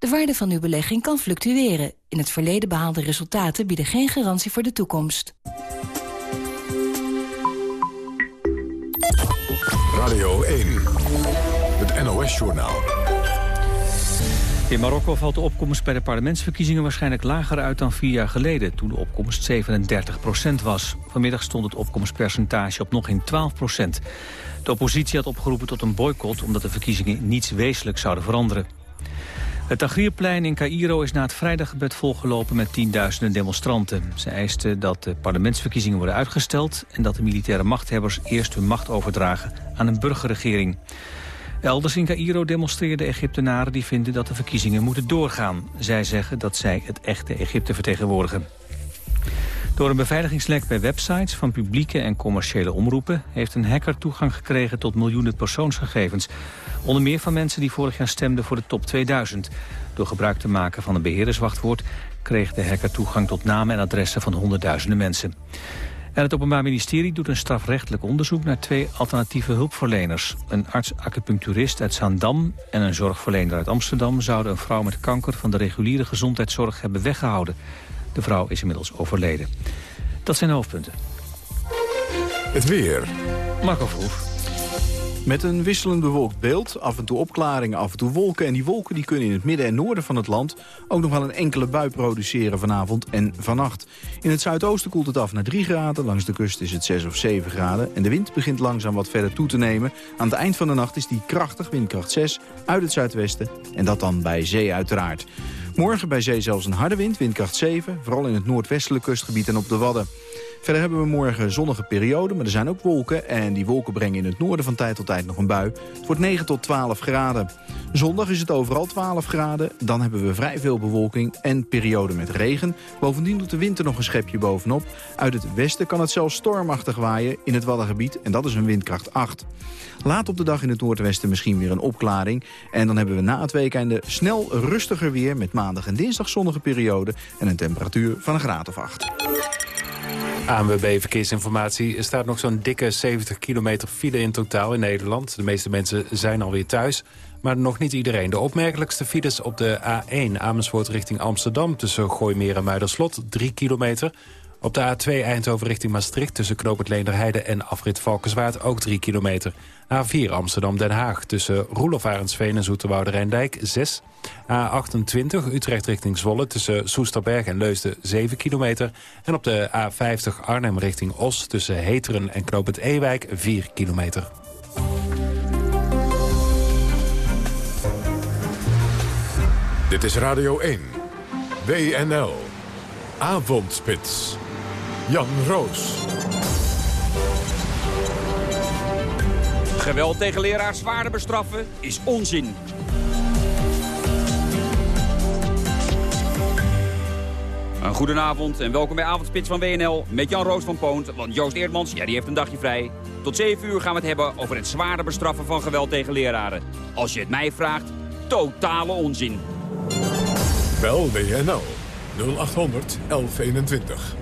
De waarde van uw belegging kan fluctueren. In het verleden behaalde resultaten bieden geen garantie voor de toekomst. Radio 1, het NOS-journaal. In Marokko valt de opkomst bij de parlementsverkiezingen waarschijnlijk lager uit dan vier jaar geleden, toen de opkomst 37% was. Vanmiddag stond het opkomstpercentage op nog in 12% De oppositie had opgeroepen tot een boycott omdat de verkiezingen niets wezenlijk zouden veranderen. Het Tahrirplein in Cairo is na het vrijdaggebed volgelopen met tienduizenden demonstranten. Ze eisten dat de parlementsverkiezingen worden uitgesteld... en dat de militaire machthebbers eerst hun macht overdragen aan een burgerregering. Elders in Cairo demonstreerden Egyptenaren die vinden dat de verkiezingen moeten doorgaan. Zij zeggen dat zij het echte Egypte vertegenwoordigen. Door een beveiligingslek bij websites van publieke en commerciële omroepen... heeft een hacker toegang gekregen tot miljoenen persoonsgegevens. Onder meer van mensen die vorig jaar stemden voor de top 2000. Door gebruik te maken van een beheerderswachtwoord... kreeg de hacker toegang tot namen en adressen van honderdduizenden mensen. En het Openbaar Ministerie doet een strafrechtelijk onderzoek naar twee alternatieve hulpverleners. Een arts-acupuncturist uit Zaandam en een zorgverlener uit Amsterdam... zouden een vrouw met kanker van de reguliere gezondheidszorg hebben weggehouden. De vrouw is inmiddels overleden. Dat zijn de hoofdpunten. Het weer. Marco Verhoef. Met een wisselend bewolkt beeld, af en toe opklaringen, af en toe wolken. En die wolken die kunnen in het midden en noorden van het land ook nog wel een enkele bui produceren vanavond en vannacht. In het zuidoosten koelt het af naar 3 graden, langs de kust is het 6 of 7 graden. En de wind begint langzaam wat verder toe te nemen. Aan het eind van de nacht is die krachtig, windkracht 6, uit het zuidwesten. En dat dan bij zee uiteraard. Morgen bij zee zelfs een harde wind, windkracht 7, vooral in het noordwestelijk kustgebied en op de Wadden. Verder hebben we morgen zonnige periode, maar er zijn ook wolken. En die wolken brengen in het noorden van tijd tot tijd nog een bui. Het wordt 9 tot 12 graden. Zondag is het overal 12 graden. Dan hebben we vrij veel bewolking en periode met regen. Bovendien doet de winter nog een schepje bovenop. Uit het westen kan het zelfs stormachtig waaien in het Waddengebied. En dat is een windkracht 8. Laat op de dag in het noordwesten misschien weer een opklaring. En dan hebben we na het weekende snel rustiger weer... met maandag en dinsdag zonnige periode en een temperatuur van een graad of 8. ANWB Verkeersinformatie. Er staat nog zo'n dikke 70 kilometer file in totaal in Nederland. De meeste mensen zijn alweer thuis, maar nog niet iedereen. De opmerkelijkste files op de A1 Amersfoort richting Amsterdam... tussen Gooimeer en Muiderslot, 3 kilometer... Op de A2 Eindhoven richting Maastricht tussen Knoop Leenderheide en Afrit Valkenswaard ook 3 kilometer. A4 Amsterdam-Den Haag tussen Roelof Arendsveen en Zoeterwoude Rijndijk 6. A28 Utrecht richting Zwolle tussen Soesterberg en Leusden 7 kilometer. En op de A50 Arnhem richting Os tussen Heteren en Knoop Ewijk 4 kilometer. Dit is Radio 1. WNL. Avondspits. Jan Roos. Geweld tegen leraars zwaarder bestraffen is onzin. Een goedenavond en welkom bij Avondspits van WNL met Jan Roos van Poont. Want Joost Eerdmans, ja, die heeft een dagje vrij. Tot 7 uur gaan we het hebben over het zwaarder bestraffen van geweld tegen leraren. Als je het mij vraagt, totale onzin. Bel WNL 0800 1121.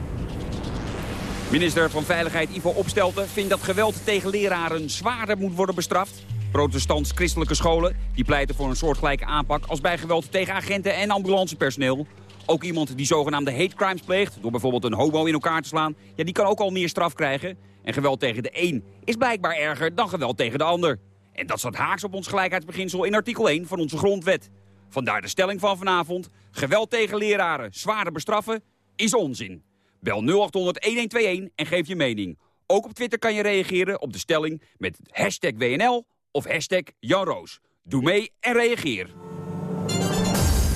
Minister van Veiligheid Ivo Opstelten vindt dat geweld tegen leraren zwaarder moet worden bestraft. Protestants-christelijke scholen die pleiten voor een soortgelijke aanpak als bij geweld tegen agenten en ambulancepersoneel. Ook iemand die zogenaamde hate crimes pleegt, door bijvoorbeeld een homo in elkaar te slaan, ja, die kan ook al meer straf krijgen. En geweld tegen de een is blijkbaar erger dan geweld tegen de ander. En dat staat haaks op ons gelijkheidsbeginsel in artikel 1 van onze grondwet. Vandaar de stelling van vanavond. Geweld tegen leraren zwaarder bestraffen is onzin. Bel 0800-1121 en geef je mening. Ook op Twitter kan je reageren op de stelling met hashtag WNL of hashtag Jan Roos. Doe mee en reageer.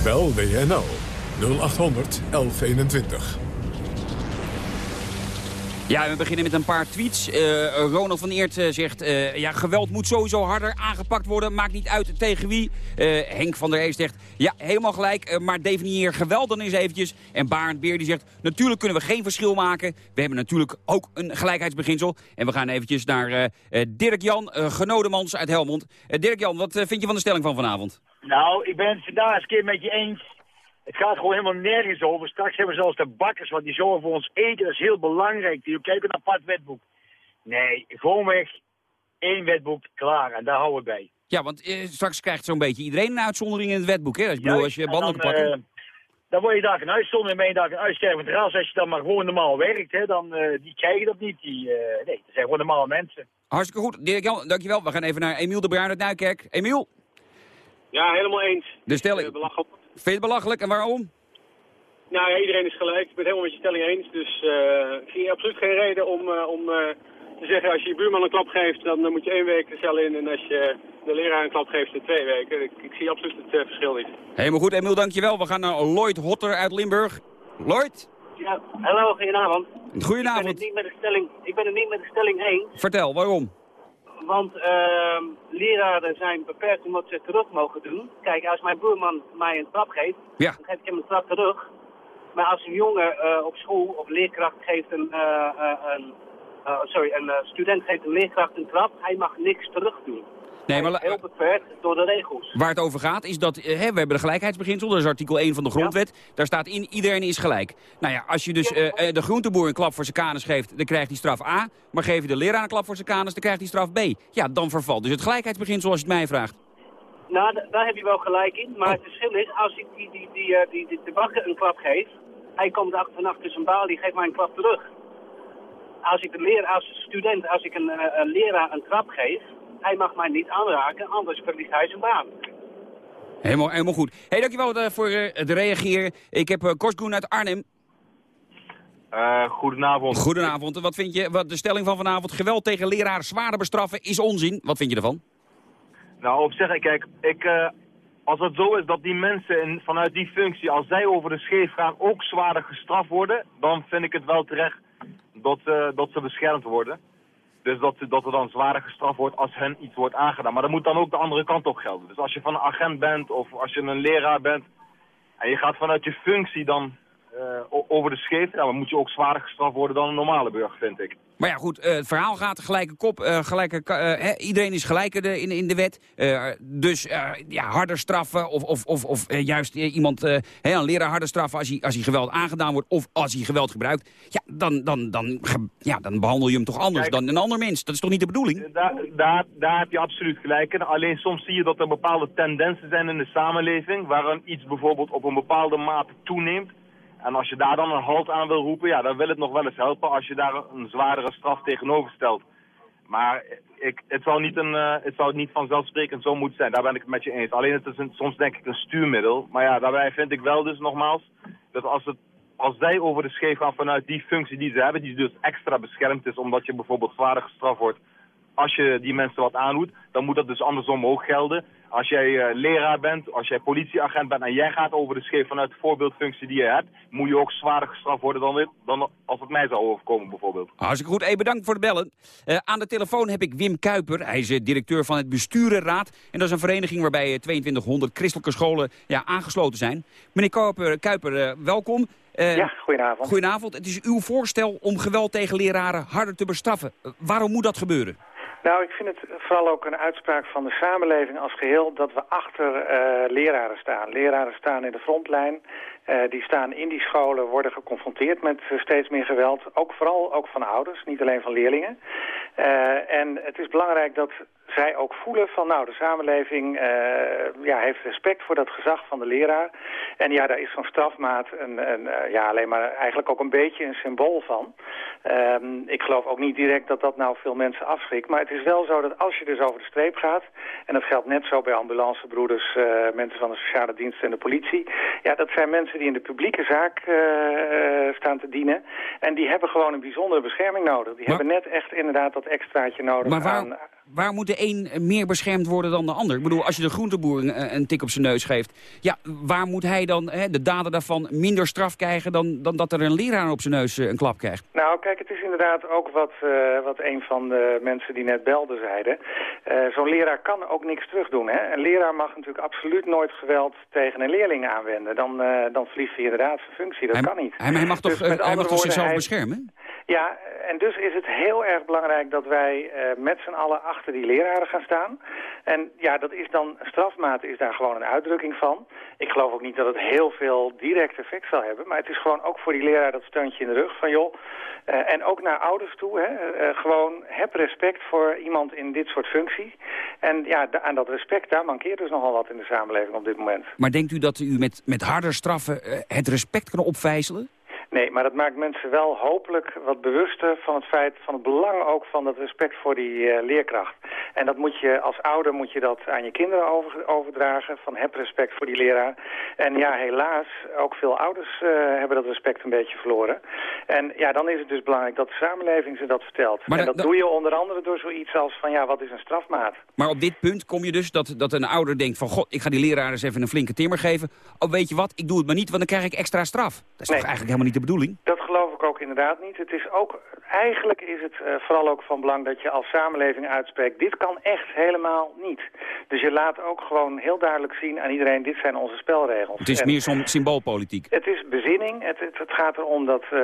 Bel WNL 0800 1121. Ja, we beginnen met een paar tweets. Uh, Ronald van Eert uh, zegt... Uh, ja, geweld moet sowieso harder aangepakt worden. Maakt niet uit tegen wie. Henk van der Ees zegt... Ja, helemaal gelijk, maar definieer geweld dan eens eventjes. En Barend Beer die zegt... Natuurlijk kunnen we geen verschil maken. We hebben natuurlijk ook een gelijkheidsbeginsel. En we gaan eventjes naar Dirk-Jan Genodemans uit Helmond. Dirk-Jan, wat vind je van de stelling van vanavond? Nou, ik ben het vandaag eens een keer met je eens. Het gaat gewoon helemaal nergens over. Straks hebben we zelfs de bakkers, want die zorgen voor ons eten. Dat is heel belangrijk. Die kijken een apart wetboek. Nee, gewoon weg. Eén wetboek, klaar. En daar houden we bij. Ja, want eh, straks krijgt zo'n beetje iedereen een uitzondering in het wetboek. Hè? Als, bedoel, als je banden kan pakken. Uh, dan word je daar een uitzondering mee, daar een uitstervend ras. Als je dan maar gewoon normaal werkt, hè, dan uh, die krijgen dat niet. Die, uh, nee, dat zijn gewoon normale mensen. Hartstikke goed. Dirk Jan, dankjewel. We gaan even naar Emiel de Bruin uit Nijkerk. Emiel? Ja, helemaal eens. De stelling. Vind je het belachelijk en waarom? Nou ja, iedereen is gelijk. Ik ben het helemaal met je stelling eens. Dus uh, ik zie absoluut geen reden om, uh, om uh, te zeggen, als je je buurman een klap geeft, dan moet je één week de cel in. En als je de leraar een klap geeft, in twee weken. Ik, ik zie absoluut het uh, verschil niet. Helemaal goed, Emiel, dankjewel. We gaan naar Lloyd Hotter uit Limburg. Lloyd? Ja, hallo, goedenavond. Goedenavond. Ik ben het niet met de stelling, ik ben het niet met de stelling eens. Vertel, waarom? Want uh, leraren zijn beperkt om wat ze terug mogen doen. Kijk, als mijn buurman mij een trap geeft, ja. dan geef ik hem een trap terug. Maar als een jongen uh, op school of leerkracht geeft een, uh, een sorry, een student geeft een leerkracht een trap, hij mag niks terug doen. Nee, maar, heel beperkt door de regels. Waar het over gaat is dat, hè, we hebben de gelijkheidsbeginsel, dat is artikel 1 van de grondwet. Ja. Daar staat in, iedereen is gelijk. Nou ja, als je dus ja. uh, de groenteboer een klap voor zijn kanus geeft, dan krijgt hij straf A. Maar geef je de leraar een klap voor zijn kanus, dan krijgt hij straf B. Ja, dan vervalt dus het gelijkheidsbeginsel als je het mij vraagt. Nou, daar heb je wel gelijk in. Maar oh. het verschil is, als ik die, die, die, die, die, die de bakker een klap geef, hij komt achter achter zijn baal, die geeft mij een klap terug. Als ik de leraar, als student, als ik een, een leraar een trap geef, hij mag mij niet aanraken, anders verliest hij zijn baan. Helemaal, helemaal goed. hey, dankjewel uh, voor uh, het reageren. Ik heb uh, uit Arnhem. goedenavond. Goedenavond. Wat vind je, wat de stelling van vanavond, geweld tegen leraren zwaarder bestraffen is onzin. Wat vind je ervan? Nou, op zich, kijk, ik, als het zo is dat die mensen in, vanuit die functie, als zij over de scheef gaan, ook zwaarder gestraft worden, dan vind ik het wel terecht dat, dat ze beschermd worden. Dus dat, dat er dan zwaarder gestraft wordt als hen iets wordt aangedaan. Maar dat moet dan ook de andere kant op gelden. Dus als je van een agent bent of als je een leraar bent... en je gaat vanuit je functie dan over de scheef... Ja, dan moet je ook zwaarder gestraft worden dan een normale burger, vind ik. Maar ja, goed, uh, het verhaal gaat gelijke kop. Uh, gelijke, iedereen is gelijk in, in de wet. dus ja, harder straffen of, of, of, of juist iemand, een leraar harder straffen als hij, als hij geweld aangedaan wordt of als hij geweld gebruikt. Ja, dan, dan, dan, ja, dan behandel je hem toch anders Kijk, dan een ander mens. Dat is toch niet de bedoeling? Daar, daar, daar heb je absoluut gelijk in. Alleen soms zie je dat er bepaalde tendensen zijn in de samenleving waarin iets bijvoorbeeld op een bepaalde mate toeneemt. En als je daar dan een halt aan wil roepen, ja, dan wil het nog wel eens helpen als je daar een zwaardere straf tegenover stelt. Maar ik, het, zou niet een, uh, het zou niet vanzelfsprekend zo moeten zijn. Daar ben ik het met je eens. Alleen het is een, soms denk ik een stuurmiddel. Maar ja, daarbij vind ik wel dus nogmaals dat als, het, als zij over de scheef gaan vanuit die functie die ze hebben, die dus extra beschermd is omdat je bijvoorbeeld zwaarder gestraft wordt als je die mensen wat aandoet, dan moet dat dus andersom ook gelden. Als jij uh, leraar bent, als jij politieagent bent en jij gaat over de scheef vanuit de voorbeeldfunctie die je hebt, moet je ook zwaarder gestraft worden dan, dan als het mij zou overkomen bijvoorbeeld. Hartstikke goed. Hey, bedankt voor het bellen. Uh, aan de telefoon heb ik Wim Kuiper. Hij is uh, directeur van het Besturenraad. En dat is een vereniging waarbij 2200 christelijke scholen ja, aangesloten zijn. Meneer Kuiper, Kuiper welkom. ja, goedenavond. Goedenavond. Het is uw voorstel om geweld tegen leraren harder te bestraffen. waarom moet dat gebeuren? Nou, ik vind het vooral ook een uitspraak van de samenleving als geheel dat we achter uh, leraren staan. Leraren staan in de frontlijn. Uh, die staan in die scholen, worden geconfronteerd met uh, steeds meer geweld. Ook vooral ook van ouders, niet alleen van leerlingen. en het is belangrijk dat zij ook voelen van nou de samenleving uh, ja, heeft respect voor dat gezag van de leraar. En ja, daar is zo'n strafmaat een, een, uh, ja, alleen maar eigenlijk ook een beetje een symbool van. Um, ik geloof ook niet direct dat dat nou veel mensen afschrikt. Maar het is wel zo dat als je dus over de streep gaat... en dat geldt net zo bij ambulancebroeders, uh, mensen van de sociale dienst en de politie... ja, dat zijn mensen die in de publieke zaak staan te dienen. En die hebben gewoon een bijzondere bescherming nodig. Die maar... hebben net echt inderdaad dat extraatje nodig maar waar... aan waar moet de een meer beschermd worden dan de ander? Ik bedoel, als je de groenteboer een, een tik op zijn neus geeft... ja, waar moet hij dan, hè, de dader daarvan, minder straf krijgen... Dan, dan dat er een leraar op zijn neus een klap krijgt? Nou, kijk, het is inderdaad ook wat, uh, wat een van de mensen die net belden zeiden. Uh, Zo'n leraar kan ook niks terugdoen. Hè? Een leraar mag natuurlijk absoluut nooit geweld tegen een leerling aanwenden. Dan, uh, dan verliest hij inderdaad zijn functie. Dat hij, kan niet. Hij, hij mag toch, dus hij mag toch zichzelf hij... beschermen? Ja, en dus is het heel erg belangrijk dat wij uh, met z'n allen achter die leraren gaan staan. En ja, dat is dan, strafmaat is daar gewoon een uitdrukking van. Ik geloof ook niet dat het heel veel direct effect zal hebben. Maar het is gewoon ook voor die leraar dat steuntje in de rug van joh. Uh, en ook naar ouders toe. Hè, uh, gewoon heb respect voor iemand in dit soort functie. En ja, aan dat respect, daar mankeert dus nogal wat in de samenleving op dit moment. Maar denkt u dat u met, met harder straffen het respect kan opvijzelen? Nee, maar dat maakt mensen wel hopelijk wat bewuster van het feit, van het belang ook van dat respect voor die uh, leerkracht. En dat moet je als ouder moet je dat aan je kinderen over, overdragen. Van heb respect voor die leraar. En ja, helaas, ook veel ouders uh, hebben dat respect een beetje verloren. En ja, dan is het dus belangrijk dat de samenleving ze dat vertelt. Maar en dat doe je onder andere door zoiets als van ja, wat is een strafmaat? Maar op dit punt kom je dus dat, dat een ouder denkt van... god, ik ga die leraar eens even een flinke timmer geven. Oh, weet je wat, ik doe het maar niet, want dan krijg ik extra straf. Dat is toch eigenlijk helemaal niet de bedoeling? Dat geloof ik ook inderdaad niet. Het is ook, eigenlijk is het uh, vooral ook van belang dat je als samenleving uitspreekt... dit kan echt helemaal niet. Dus je laat ook gewoon heel duidelijk zien aan iedereen... dit zijn onze spelregels. Het is en, meer zo'n symboolpolitiek. Het is bezinning. Het, het, het gaat erom dat, uh,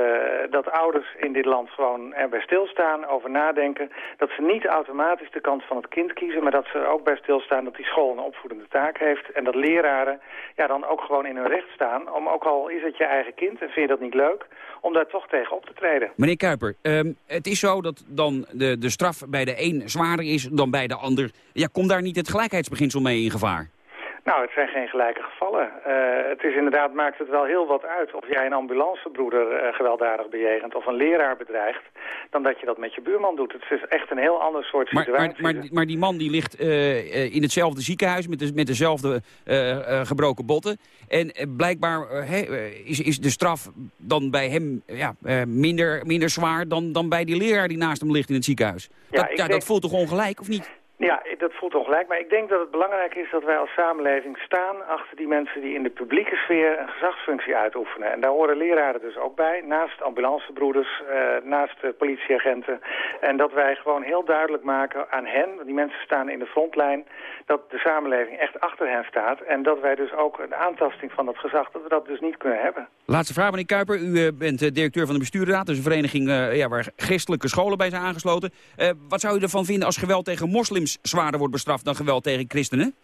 dat ouders in dit land gewoon erbij stilstaan, over nadenken. Dat ze niet automatisch de kant van het kind kiezen... maar dat ze er ook bij stilstaan dat die school een opvoedende taak heeft... en dat leraren ja, dan ook gewoon in hun recht staan... om ook al is het je eigen kind en vind je dat niet leuk... om daar toch tegen op te treden. Meneer Kuiper, um, het is zo dat dan de, de straf bij de een zwaarder is dan bij de ander. Ja, komt daar niet het gelijkheidsbeginsel mee in gevaar? Nou, het zijn geen gelijke gevallen. Uh, het is inderdaad, maakt het wel heel wat uit of jij een ambulancebroeder uh, gewelddadig bejegent of een leraar bedreigt, dan dat je dat met je buurman doet. Het is echt een heel ander soort maar, situatie. Maar, maar, maar, die man die ligt uh, in hetzelfde ziekenhuis met, de, met dezelfde gebroken botten. En blijkbaar is, is de straf dan bij hem ja, minder, minder zwaar dan, dan bij die leraar die naast hem ligt in het ziekenhuis. Ja, dat, ja, denk... dat voelt toch ongelijk, of niet? Ja, dat voelt ongelijk. Maar ik denk dat het belangrijk is dat wij als samenleving staan achter die mensen die in de publieke sfeer een gezagsfunctie uitoefenen. En daar horen leraren dus ook bij, naast ambulancebroeders, uh, naast politieagenten. En dat wij gewoon heel duidelijk maken aan hen, die mensen staan in de frontlijn, dat de samenleving echt achter hen staat. En dat wij dus ook een aantasting van dat gezag, dat we dat dus niet kunnen hebben. Laatste vraag, meneer Kuiper. U uh, bent directeur van de bestuurraad, dus een vereniging ja, waar christelijke scholen bij zijn aangesloten. wat zou u ervan vinden als geweld tegen moslims zwaarder wordt bestraft dan geweld tegen christenen?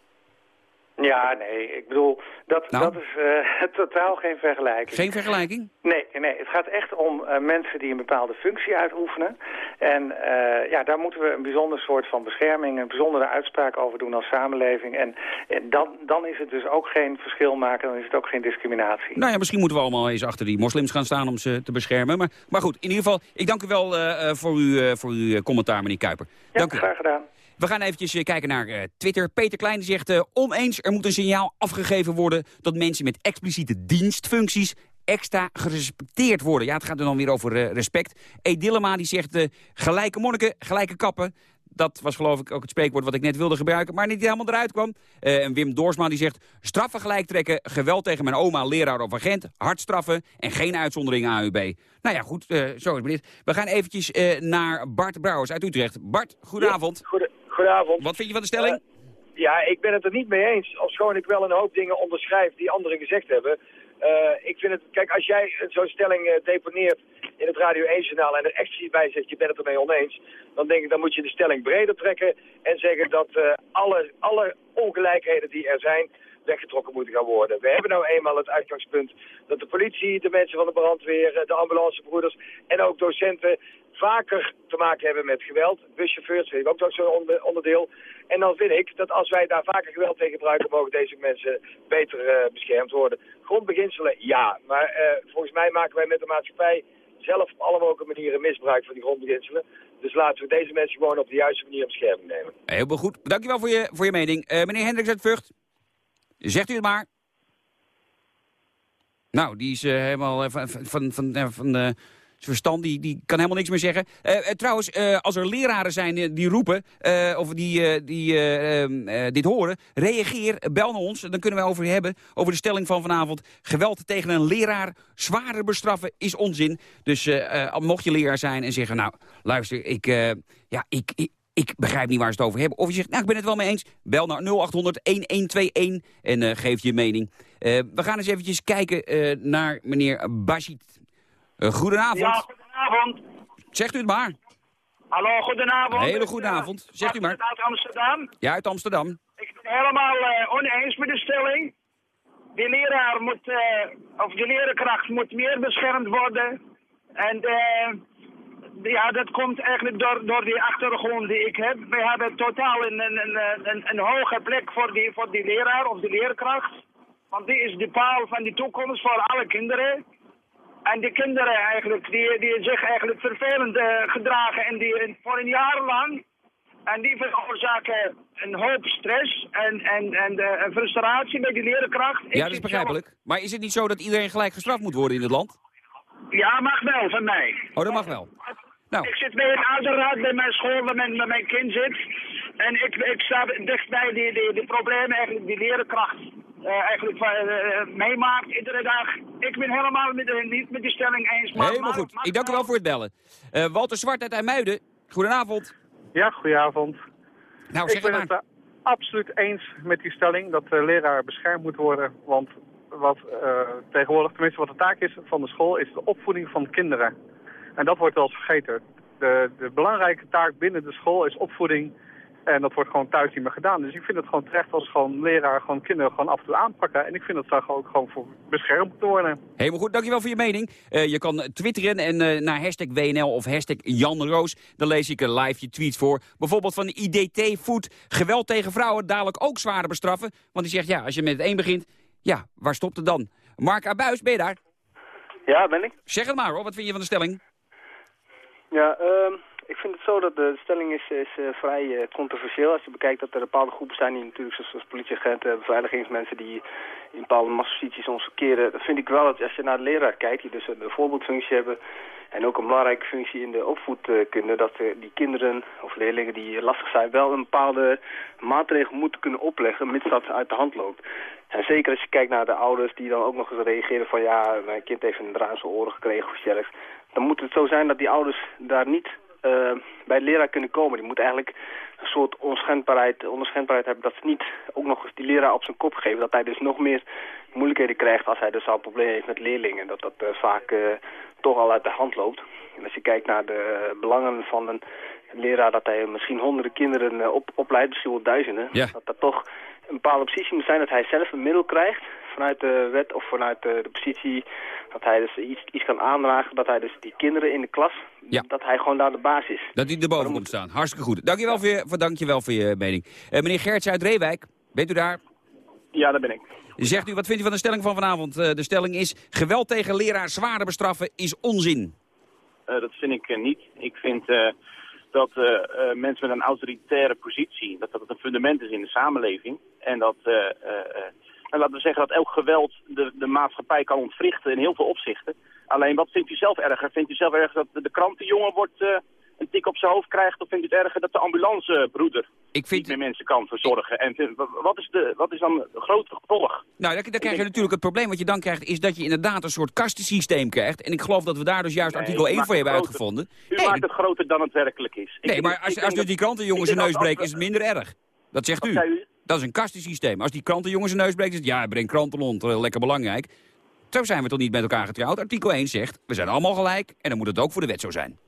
Ja, nee, ik bedoel, dat, nou. dat is uh, totaal geen vergelijking. Geen vergelijking? Nee, nee het gaat echt om uh, mensen die een bepaalde functie uitoefenen. En uh, ja, daar moeten we een bijzonder soort van bescherming, een bijzondere uitspraak over doen als samenleving. En, en dan, dan is het dus ook geen verschil maken, dan is het ook geen discriminatie. Nou ja, misschien moeten we allemaal eens achter die moslims gaan staan om ze te beschermen. Maar, maar goed, in ieder geval, ik dank u wel voor, uw, voor uw commentaar, meneer Kuiper. Ja, dank u. graag gedaan. We gaan eventjes kijken naar uh, Twitter. Peter Klein zegt uh, oneens, er moet een signaal afgegeven worden... dat mensen met expliciete dienstfuncties extra gerespecteerd worden. Ja, het gaat er dan weer over respect. E. Dillema die zegt gelijke monniken, gelijke kappen. Dat was geloof ik ook het spreekwoord wat ik net wilde gebruiken, maar niet helemaal eruit kwam. En Wim Doorsma die zegt, straffen gelijk trekken, geweld tegen mijn oma, leraar of agent, hard straffen en geen uitzondering AUB. Nou ja, goed, zo is het. We gaan eventjes naar Bart Brouwers uit Utrecht. Bart, goedenavond. Ja, goedenavond. Wat vind je van de stelling? ja, ik ben het er niet mee eens. Ofschoon ik wel een hoop dingen onderschrijf die anderen gezegd hebben. Uh, ik vind het, kijk, als jij zo'n stelling uh, deponeert in het Radio 1-journaal en er expliciet bij zegt, je bent het ermee oneens, dan denk ik, dan moet je de stelling breder trekken en zeggen dat alle, alle ongelijkheden die er zijn, weggetrokken moeten gaan worden. We hebben nou eenmaal het uitgangspunt dat de politie, de mensen van de brandweer, de ambulancebroeders en ook docenten vaker te maken hebben met geweld. Buschauffeurs vind ik ook zo'n onderdeel. En dan vind ik dat als wij daar vaker geweld tegen gebruiken, mogen deze mensen beter uh, beschermd worden. Grondbeginselen, ja. Maar uh, volgens mij maken wij met de maatschappij zelf op alle mogelijke manieren misbruik van die grondbeginselen. Dus laten we deze mensen gewoon op de juiste manier bescherming nemen. Heel goed. Dankjewel voor je, voor je mening. Uh, meneer Hendricks uit Vught, zegt u het maar. Nou, die is helemaal van, van, van, van verstand, die, die kan helemaal niks meer zeggen. Uh, uh, trouwens, uh, als er leraren zijn die roepen, of die, die ehm, dit horen, reageer, bel naar ons. Dan kunnen we over hebben, over de stelling van vanavond. Geweld tegen een leraar zwaarder bestraffen is onzin. Dus mocht je leraar zijn en zeggen, nou, luister, ik, ja, ik, ik ik begrijp niet waar ze het over hebben. Of je zegt, nou, ik ben het wel mee eens. Bel naar 0800-1121 en geef je mening. We gaan eens eventjes kijken naar meneer Bashit. Goedenavond. Ja, goedenavond. Zegt u het maar. Hallo, goedenavond. Hele goede avond. Zegt u maar. Uit Amsterdam? Ja, uit Amsterdam. Ik ben helemaal oneens met de stelling. De leraar moet, of de leerkracht moet meer beschermd worden. En ja, dat komt eigenlijk door, door die achtergrond die ik heb. We hebben totaal een, een, een, een, een hoge plek voor die, voor die leraar of die leerkracht. Want die is de paal van de toekomst voor alle kinderen. En die kinderen eigenlijk, die, die zich eigenlijk vervelend uh, gedragen en die voor een jaar lang En die veroorzaken een hoop stress en, en, en, eh, frustratie bij die leerkracht. Ja, dat is begrijpelijk. Maar is het niet zo dat iedereen gelijk gestraft moet worden in het land? Ja, mag wel van mij. Oh, dat mag wel. Nou. Ik zit bij een ouderraad bij mijn school waar mijn, waar mijn kind zit. En ik, ik sta dichtbij die, die, die problemen eigenlijk die leerkracht eh, eigenlijk eh, meemaakt iedere dag. Ik ben helemaal met, niet met die stelling eens. Maar, Helemaal maar- goed. Ik dank u wel voor het bellen. Eh, Walter Zwart uit IJmuiden. Goedenavond. Ja, goedenavond. Nou, ik zeg ben het het maar. eh, absoluut eens met die stelling dat de leraar beschermd moet worden. Want wat eh, tegenwoordig, tenminste wat de taak is van de school, is de opvoeding van kinderen. En dat wordt wel eens vergeten. De, de belangrijke taak binnen de school is opvoeding. En dat wordt gewoon thuis niet meer gedaan. Dus ik vind het gewoon terecht als gewoon leraar gewoon kinderen gewoon af en toe aanpakken. En ik vind dat ze daar ook gewoon voor beschermd moeten worden. Helemaal goed, dankjewel voor je mening. Eh, je kan twitteren en eh, naar hashtag WNL of hashtag Jan Roos. Dan lees ik een live je tweets voor. Bijvoorbeeld van IDT Food. Geweld tegen vrouwen dadelijk ook zwaarder bestraffen. Want die zegt, ja, als je met het een begint, ja, waar stopt het dan? Mark Abuis, ben je daar? Ja, ben ik. Zeg het maar hoor, wat vind je van de stelling? Ja, ehm, ik vind het zo dat de stelling is, is eh, vrij eh, controversieel. Als je bekijkt dat er bepaalde groepen zijn die natuurlijk, zoals, politieagenten, beveiligingsmensen die in bepaalde machtsposities ons verkeren. Dat vind ik wel dat als je naar de leraar kijkt, die dus een voorbeeldfunctie hebben en ook een belangrijke functie in de opvoedkunde, dat eh, die kinderen of leerlingen die lastig zijn wel een bepaalde maatregel moeten kunnen opleggen, mits dat uit de hand loopt. En zeker als je kijkt naar de ouders die dan ook nog eens reageren van ja, mijn kind heeft een draad in zijn oren gekregen of dergelijks. Dan moet het zo zijn dat die ouders daar niet eh, bij de leraar kunnen komen. Die moeten eigenlijk een soort onschendbaarheid, onschendbaarheid hebben dat ze niet ook nog eens die leraar op zijn kop geven. Dat hij dus nog meer moeilijkheden krijgt als hij dus al problemen heeft met leerlingen. Dat dat eh, vaak eh, toch al uit de hand loopt. En als je kijkt naar de eh, belangen van een leraar dat hij misschien honderden kinderen eh, op, opleidt, misschien wel duizenden. Ja. Dat dat toch een bepaalde positie moet zijn dat hij zelf een middel krijgt vanuit de wet of vanuit de, de positie dat hij dus iets, iets kan aandragen, dat hij dus die kinderen in de klas, Ja. dat hij gewoon daar de baas is. Dat hij erboven komt staan. Hartstikke goed. Dankjewel voor je, voor, dankjewel voor je mening. Eh, meneer Gertz uit Reewijk, bent u daar? Ja, daar ben ik. Zegt u, wat vindt u van de stelling van vanavond? Eh, de stelling is, geweld tegen leraar zwaarder bestraffen is onzin. Eh, dat vind ik niet. Ik vind eh, dat mensen met een autoritaire positie, dat dat een fundament is in de samenleving. En dat, eh, eh, eh, en laten we zeggen dat elk geweld de, de maatschappij kan ontwrichten in heel veel opzichten. Alleen wat vindt u zelf erger? Vindt u zelf erger dat de, de krantenjongen wordt, eh, een tik op zijn hoofd krijgt? Of vindt u het erger dat de ambulancebroeder ik vind... niet meer mensen kan verzorgen? En wat- is, de, wat is dan het grote gevolg? Nou, dan, dan krijg je natuurlijk het probleem wat je dan krijgt... is dat je inderdaad een soort kastensysteem krijgt. En ik geloof dat we daar dus juist Nee, artikel u 1 maakt voor hebben groter. uitgevonden. U Nee, maakt het groter dan het werkelijk is. Ik Nee, maar als, als dus die krantenjongen zijn neus breekt, is het minder erg. Dat zegt u? Dat is een kastensysteem. Als die krantenjongen zijn neus breekt, is het ja, breng krantenlont, eh, lekker belangrijk. Zo zijn we toch niet met elkaar getrouwd? Artikel 1 zegt, we zijn allemaal gelijk en dan moet het ook voor de wet zo zijn.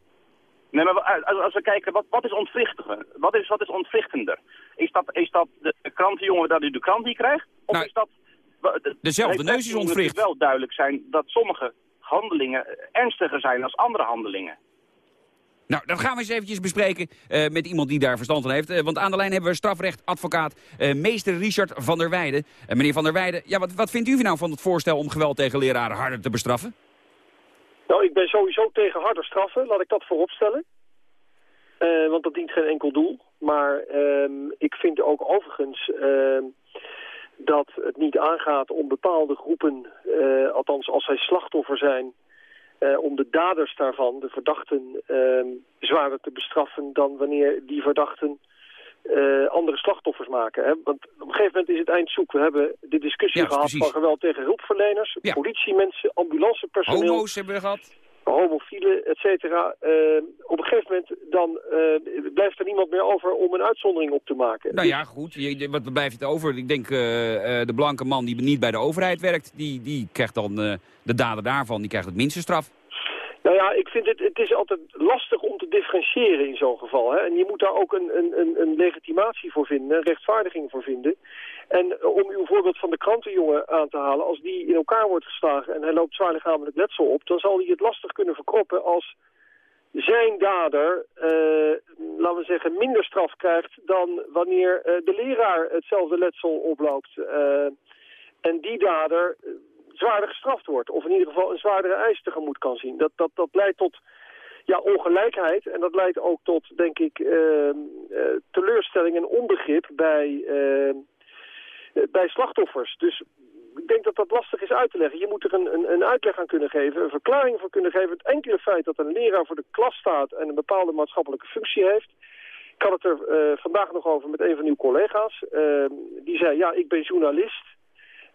Nee, maar als, als we kijken, wat, wat is ontwrichtiger? Wat is, wat is ontwrichtender? Is dat, is dat de, krantenjongen dat u de krant niet krijgt? Of is dat... de- Nou, dezelfde het neus is ontwricht. natuurlijk wel duidelijk zijn dat sommige handelingen eh, ernstiger zijn dan andere handelingen. Nou, dat gaan we eens eventjes bespreken eh, met iemand die daar verstand van heeft. Eh, want aan de lijn hebben we strafrechtadvocaat eh, meester Richard van der Weijden. En meneer van der Weijden, ja, wat, wat vindt u nou van het voorstel om geweld tegen leraren harder te bestraffen? Nou, ik ben sowieso tegen harder straffen, laat ik dat vooropstellen. Want dat dient geen enkel doel. Maar ehm, ik vind ook overigens ehm, dat het niet aangaat om bepaalde groepen, althans als zij slachtoffer zijn, eh, om de daders daarvan, de verdachten, ehm, zwaarder te bestraffen dan wanneer die verdachten eh, andere slachtoffers maken. Hè? Want op een gegeven moment is het eind zoek. We hebben de discussie Ja, gehad precies. van geweld tegen hulpverleners, politiemensen, ambulancepersoneel Homo's hebben we gehad. Homofielen, et cetera. Eh, op een gegeven moment dan eh, blijft er niemand meer over om een uitzondering op te maken. Nou ja, goed. Wat blijft het over? Ik denk eh, de blanke man die niet bij de overheid werkt, die, die krijgt dan de dader daarvan, die krijgt het minste straf. Nou ja, ik vind het, het is altijd lastig om te differentiëren in zo'n geval. Hè? En je moet daar ook een, een, een, legitimatie voor vinden, een rechtvaardiging voor vinden. En eh, om uw voorbeeld van de krantenjongen aan te halen, als die in elkaar wordt geslagen en hij loopt zwaar lichamelijk letsel op, dan zal hij het lastig kunnen verkroppen als zijn dader, eh, laten we zeggen, minder straf krijgt dan wanneer eh, de leraar hetzelfde letsel oploopt. En die dader zwaarder gestraft wordt. Of in ieder geval een zwaardere eis tegemoet kan zien. Dat, dat, dat leidt tot ja, ongelijkheid. En dat leidt ook tot, denk ik, uh, teleurstelling en onbegrip bij, uh, bij slachtoffers. Dus ik denk dat dat lastig is uit te leggen. Je moet er een, een, een, uitleg aan kunnen geven, een verklaring voor kunnen geven. Het enkele feit dat een leraar voor de klas staat en een bepaalde maatschappelijke functie heeft. Ik had het er vandaag nog over met een van uw collega's. Die zei, ja, ik ben journalist.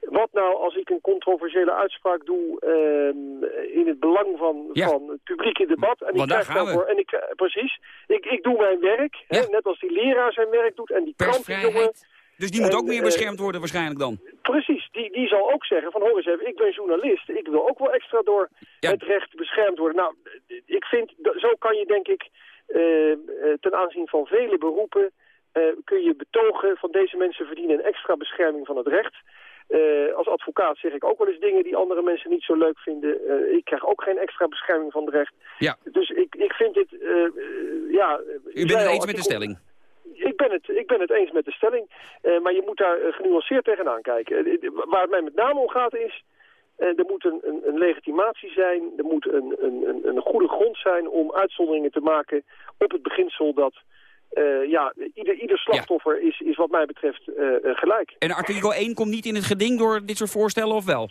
Wat nou als ik een controversiële uitspraak doe uh, in het belang van, ja. van het publieke debat. En ik krijg daarvoor, en ik, precies, ik, ik doe mijn werk, ja. hè, net als die leraar zijn werk doet en die krantenjongen. Dus die moet ook meer beschermd worden waarschijnlijk dan? Precies, die, die zal ook zeggen van hoor eens even, ik ben journalist, ik wil ook wel extra door ja. het recht beschermd worden. Nou, ik vind, zo kan je denk ik uh, ten aanzien van vele beroepen, uh, kun je betogen van deze mensen verdienen een extra bescherming van het recht. Uh, als advocaat zeg ik ook wel eens dingen die andere mensen niet zo leuk vinden. Uh, ik krijg ook geen extra bescherming van het recht. Ja. Dus ik, ik vind dit, uh, ja... U bent het eens met de stelling? Ik ben het, ik ben het eens met de stelling. maar je moet daar genuanceerd tegenaan kijken. waar het mij met name om gaat is... er moet een, een, een, legitimatie zijn, er moet een, een, een goede grond zijn om uitzonderingen te maken op het beginsel dat uh, ja, ieder, ieder slachtoffer ja. is, is wat mij betreft uh, gelijk. En artikel 1 komt niet in het geding door dit soort voorstellen of wel?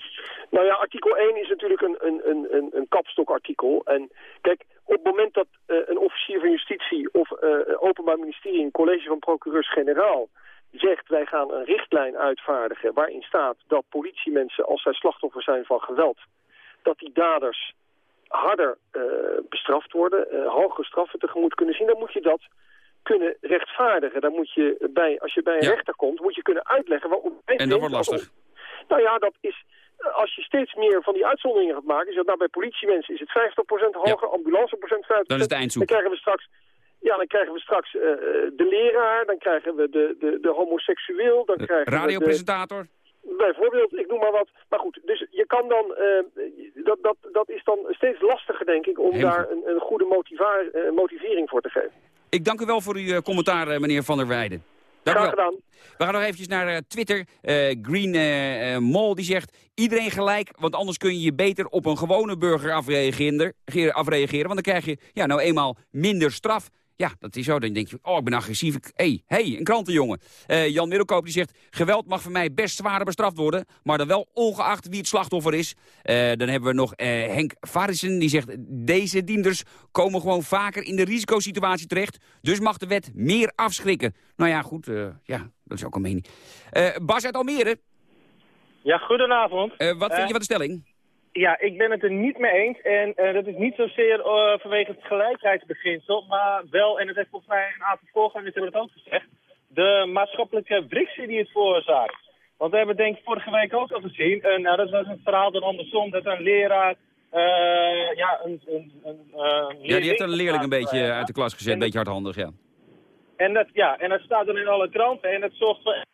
Nou ja, artikel 1 is natuurlijk een, een, een, een kapstokartikel. En kijk, op het moment dat uh, een officier van justitie of openbaar ministerie, een college van procureurs-generaal zegt wij gaan een richtlijn uitvaardigen waarin staat dat politiemensen als zij slachtoffer zijn van geweld, dat die daders harder bestraft worden, hogere straffen tegemoet kunnen zien, dan moet je dat kunnen rechtvaardigen. Dan moet je bij, als je bij een ja. rechter komt, moet je kunnen uitleggen waarom... En dat wordt lastig. Nou ja, dat is... Als je steeds meer van die uitzonderingen gaat maken... Is dat nou bij politiemensen is het 50% hoger, ja. ambulanceprocent 50%. Dat is de eindzoek. Dan krijgen we straks... Ja, dan krijgen we straks uh, de leraar, dan krijgen we de, de, de homoseksueel, dan krijgen Radiopresentator? We de, bijvoorbeeld, ik noem maar wat. Maar goed, dus je kan dan, uh, dat, dat, dat is dan steeds lastiger denk ik om Heel daar een, een, goede uh, motivering voor te geven. Ik dank u wel voor uw uh, commentaar, uh, meneer Van der Weijden. Dank Graag gedaan. We gaan nog eventjes naar uh, Twitter. Green Mol die zegt... Iedereen gelijk, want anders kun je je beter op een gewone burger afreageren. afreageren want dan krijg je ja, nou eenmaal minder straf. Ja, dat is zo. Dan denk je, oh, ik ben agressief. Hé, hey, hey, een krantenjongen. Uh, Jan Middelkoop die zegt, geweld mag voor mij best zwaarder bestraft worden. Maar dan wel ongeacht wie het slachtoffer is. Uh, dan hebben we nog uh, Henk Varissen die zegt, deze dienders komen gewoon vaker in de risicosituatie terecht. Dus mag de wet meer afschrikken. Nou ja, goed, ja, dat is ook een mening. Bas uit Almere. Ja, goedenavond. wat vind je van de stelling? Ja, ik ben het er niet mee eens. En uh, dat is niet zozeer uh, vanwege het gelijkheidsbeginsel, maar wel, en dat heeft volgens mij een aantal voorgangers hebben het ook gezegd, de maatschappelijke frictie die het veroorzaakt. Want we hebben denk ik vorige week ook al gezien, uh, nou dat was een verhaal dan andersom, dat een leraar, ja, een, een, een Ja, die heeft een leerling een beetje uit de klas gezet, een beetje hardhandig, ja. En dat, ja, en dat staat dan in alle kranten en dat zorgt voor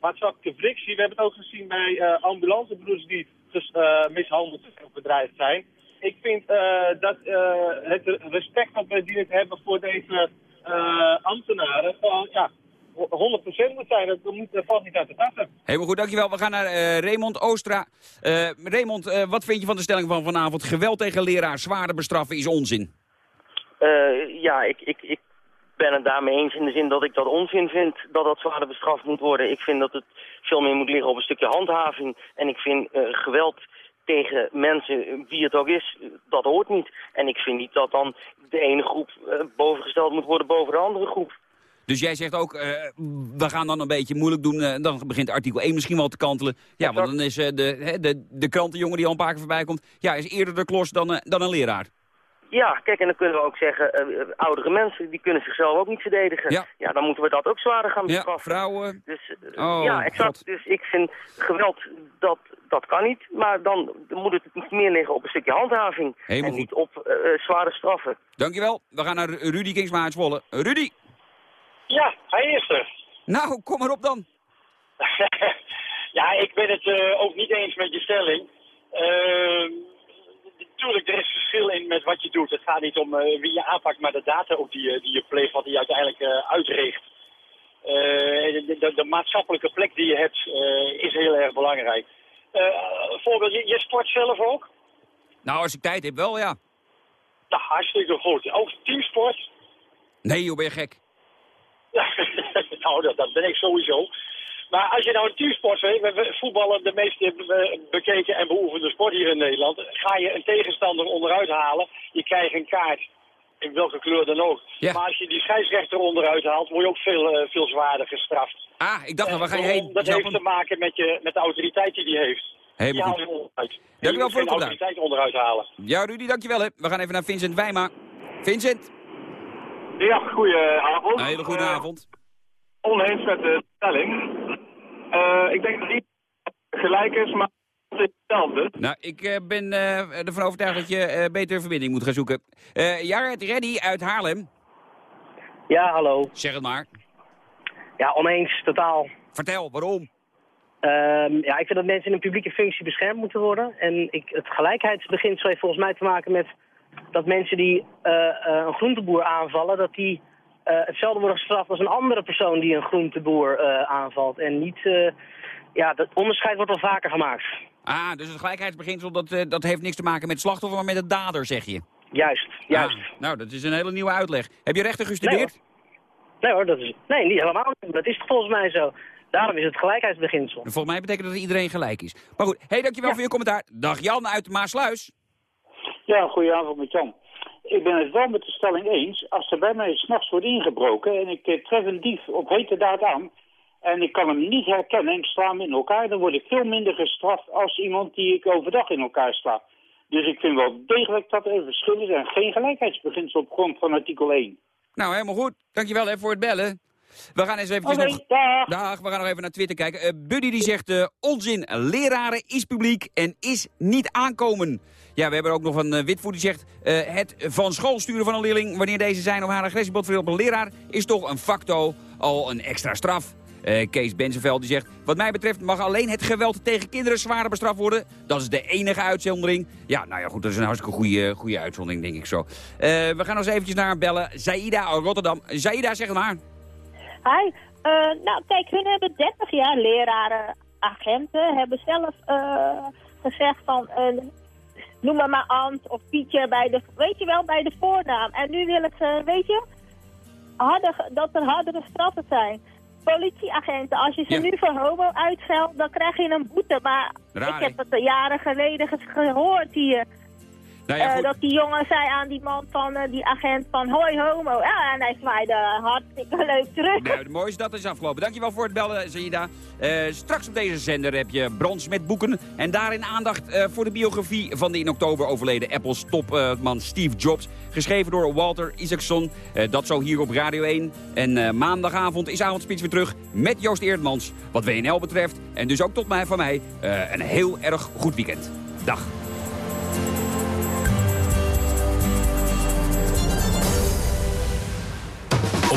maatschappelijke frictie. We hebben het ook gezien bij ambulancebroeders die uh, mishandeld of bedreigd zijn. Ik vind uh, dat uh, het respect dat wij dienen te hebben voor deze ambtenaren gewoon, ja, 100% moet zijn. Dat, moet, dat valt niet uit de tassen. Helemaal goed, dankjewel. We gaan naar uh, Raymond Oostra. Uh, Raymond, uh, wat vind je van de stelling van vanavond? Geweld tegen leraar zwaarder bestraffen is onzin. ja, ik, ik, ik ben het daarmee eens in de zin dat ik dat onzin vind dat dat zwaarder bestraft moet worden. Ik vind dat het veel meer moet liggen op een stukje handhaving. En ik vind uh, geweld tegen mensen, wie het ook is, dat hoort niet. En ik vind niet dat dan de ene groep uh, bovengesteld moet worden boven de andere groep. Dus jij zegt ook, uh, we gaan dan een beetje moeilijk doen. Uh, dan begint artikel 1 misschien wel te kantelen. Ja, want dan is uh, de, de, de krantenjongen die al een paar keer voorbij komt... ja, is eerder de klos dan, dan een leraar. Ja, kijk, en dan kunnen we ook zeggen, uh, oudere mensen, die kunnen zichzelf ook niet verdedigen. Ja. ja dan moeten we dat ook zwaarder gaan bestraffen. Ja, vrouwen. Dus, uh, oh, ja, exact. God. Dus ik vind geweld, dat, dat kan niet. Maar dan moet het niet meer liggen op een stukje handhaving. Helemaal en niet op uh, zware straffen. Dankjewel. We gaan naar Rudy Kingsma uit Zwolle. Rudy! Ja, hij is er. Nou, kom maar op dan. ja, ik ben het ook niet eens met je stelling. Ehm Tuurlijk, er is verschil in met wat je doet. Het gaat niet om uh, wie je aanpakt, maar de data ook die, die je pleegt, wat die uiteindelijk uh, uitricht. De, de, de, maatschappelijke plek die je hebt is heel erg belangrijk. voorbeeld, je, je, sport zelf ook? Nou, als ik tijd heb wel, ja. Nou, hartstikke goed. Ook teamsport. Nee, joh, ben je gek? nou, dat, dat ben ik sowieso. Maar als je nou een teamsport weet, we- voetballen de meest be- bekeken en beoefende sport hier in Nederland. Ga je een tegenstander onderuit halen, je krijgt een kaart. In welke kleur dan ook. Maar als je die scheidsrechter onderuit haalt, word je ook veel, eh, veel zwaarder gestraft. Ah, ik dacht, En waar ga je heen? Dat Zelf heeft te maken met, je, met de autoriteit die die heeft. Helemaal die goed. haal je onderuit. Dankjewel voor de autoriteit onderuit halen. Ja, Rudy, dankjewel hè. We gaan even naar Vincent Wijma. Vincent. Ja, goedenavond. Een hele goede Eh, avond. oneens met de stelling. Eh, ik denk dat die gelijk is, maar het is hetzelfde. Nou, ik eh, ben eh, ervan overtuigd dat je eh, betere verbinding moet gaan zoeken. Eh Jared Reddy uit Haarlem. Ja, hallo. Zeg het maar. Ja, oneens, totaal. Vertel, waarom? Ehm, ja, ik vind dat mensen in een publieke functie beschermd moeten worden. En ik, het gelijkheidsbeginsel heeft volgens mij te maken met dat mensen die eh, eh, een groenteboer aanvallen, dat die hetzelfde worden gestraft als een andere persoon die een groenteboer eh, aanvalt. En niet, eh, ja, dat onderscheid wordt al vaker gemaakt. Ah, dus het gelijkheidsbeginsel, dat, eh, dat heeft niks te maken met slachtoffer, maar met de dader, zeg je. Juist, juist. Ah, nou, dat is een hele nieuwe uitleg. Heb je rechten gestudeerd? Nee hoor, dat is, nee, niet helemaal. Dat is volgens mij zo. Daarom is het gelijkheidsbeginsel. Volgens mij betekent dat iedereen gelijk is. Maar goed, hey, dankjewel voor je commentaar. Dag Jan uit Maasluis. Ja, goedenavond met Jan. Ik ben het wel met de stelling eens. Als er bij mij s'nachts wordt ingebroken en ik eh, tref een dief op hete daad aan... en ik kan hem niet herkennen en ik sla hem in elkaar... dan word ik veel minder gestraft als iemand die ik overdag in elkaar sla. Dus ik vind wel degelijk dat er een verschil is... en geen gelijkheidsbeginsel op grond van artikel 1. Nou, helemaal goed. Dankjewel hè, voor het bellen. We gaan eens Oké, nog... dag. Dag, we gaan nog even naar Twitter kijken. Eh, Buddy die zegt, eh, onzin, leraren is publiek en is niet aankomen. Ja, we hebben ook nog een uh, Witvoet die zegt... eh, het van school sturen van een leerling wanneer deze zijn of haar agressiebod verdeelt op een leraar... is toch een facto al een extra straf. Eh, Kees Benzenveld die zegt... Wat mij betreft mag alleen het geweld tegen kinderen zwaarder bestraft worden. Dat is de enige uitzondering. Ja, nou ja, goed, dat is een hartstikke goede, goede uitzondering, denk ik zo. Eh, we gaan eens eventjes naar bellen. Zaida uit Rotterdam. Zaida, zeg maar. Hi. Eh, nou, kijk, hun hebben 30 jaar leraren, agenten, hebben zelf eh, gezegd van, eh, noem maar maar Ant of Pietje bij de, weet je wel, bij de voornaam. En nu willen ze, weet je, harder, dat er hardere straffen zijn. Politieagenten, als je ze Ja. nu voor homo uitgeldt, dan krijg je een boete. Maar Raar, ik heb het jaren geleden gehoord hier. Nou ja, Eh, dat die jongen zei aan die man van, eh, die agent van hoi homo. Ja, en hij zwaaide hartstikke leuk terug. Nou, het mooiste dat is afgelopen. Dankjewel voor het bellen, Zaida. Eh, straks op deze zender heb je Brons met boeken. En daarin aandacht voor de biografie van de in oktober overleden Apples topman Steve Jobs. Geschreven door Walter Isaacson. Dat zo hier op Radio 1. En maandagavond is Avondspits weer terug met Joost Eerdmans. Wat WNL betreft. En dus ook tot mij van mij een heel erg goed weekend. Dag.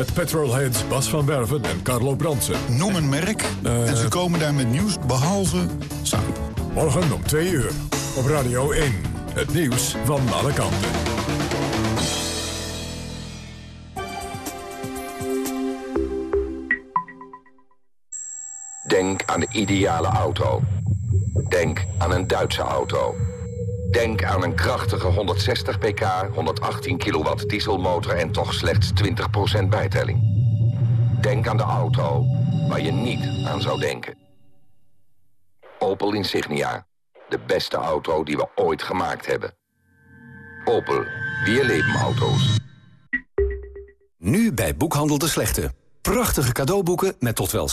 Met petrolheads Bas van Werven en Carlo Bransen. Noem een merk en ze komen daar met nieuws behalve samen. Morgen om 2 uur. Op Radio 1. Het nieuws van alle kanten. Denk aan de ideale auto. Denk aan een Duitse auto. Denk aan een krachtige 160 pk, 118 kilowatt dieselmotor en toch slechts 20% bijtelling. Denk aan de auto waar je niet aan zou denken. Opel Insignia. De beste auto die we ooit gemaakt hebben. Opel. Weer leven auto's. Nu bij Boekhandel de Slechte. Prachtige cadeauboeken met tot wel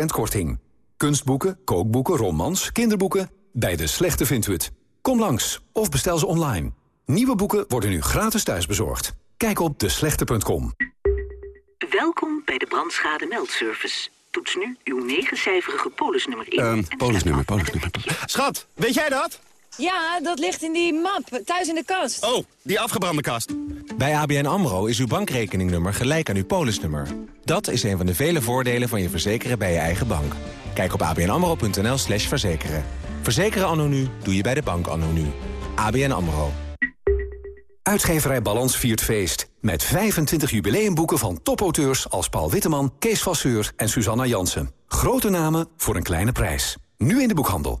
60% korting. Kunstboeken, kookboeken, romans, kinderboeken. Bij de Slechte vindt u het. Kom langs of bestel ze online. Nieuwe boeken worden nu gratis thuisbezorgd. Kijk op deslechte.com. Welkom bij de brandschade meldservice. Toets nu uw negencijferige polisnummer in. Ehm, polisnummer, polisnummer. Schat, weet jij dat? Ja, dat ligt in die map, thuis in de kast. Oh, die afgebrande kast. Bij ABN AMRO is uw bankrekeningnummer gelijk aan uw polisnummer. Dat is een van de vele voordelen van je verzekeren bij je eigen bank. Kijk op abnamro.nl slash verzekeren. Verzekeren anno nu doe je bij de bank anno nu. ABN AMRO. Uitgeverij Balans viert feest. Met 25 jubileumboeken van topauteurs als Paul Witteman, Kees Vasseur en Susanna Jansen. Grote namen voor een kleine prijs. Nu in de boekhandel.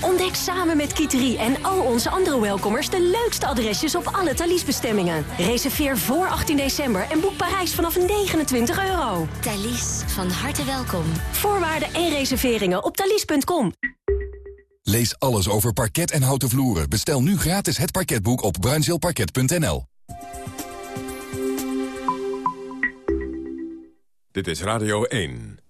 Ontdek samen met Kiteri en al onze andere welkomers de leukste adresjes op alle Thalys-bestemmingen. Reserveer voor 18 december en boek Parijs vanaf 29 euro. Thalys, van harte welkom. Voorwaarden en reserveringen op thalys.com. Lees alles over parket en houten vloeren. Bestel nu gratis het parketboek op bruinzeelparket.nl. Dit is Radio 1.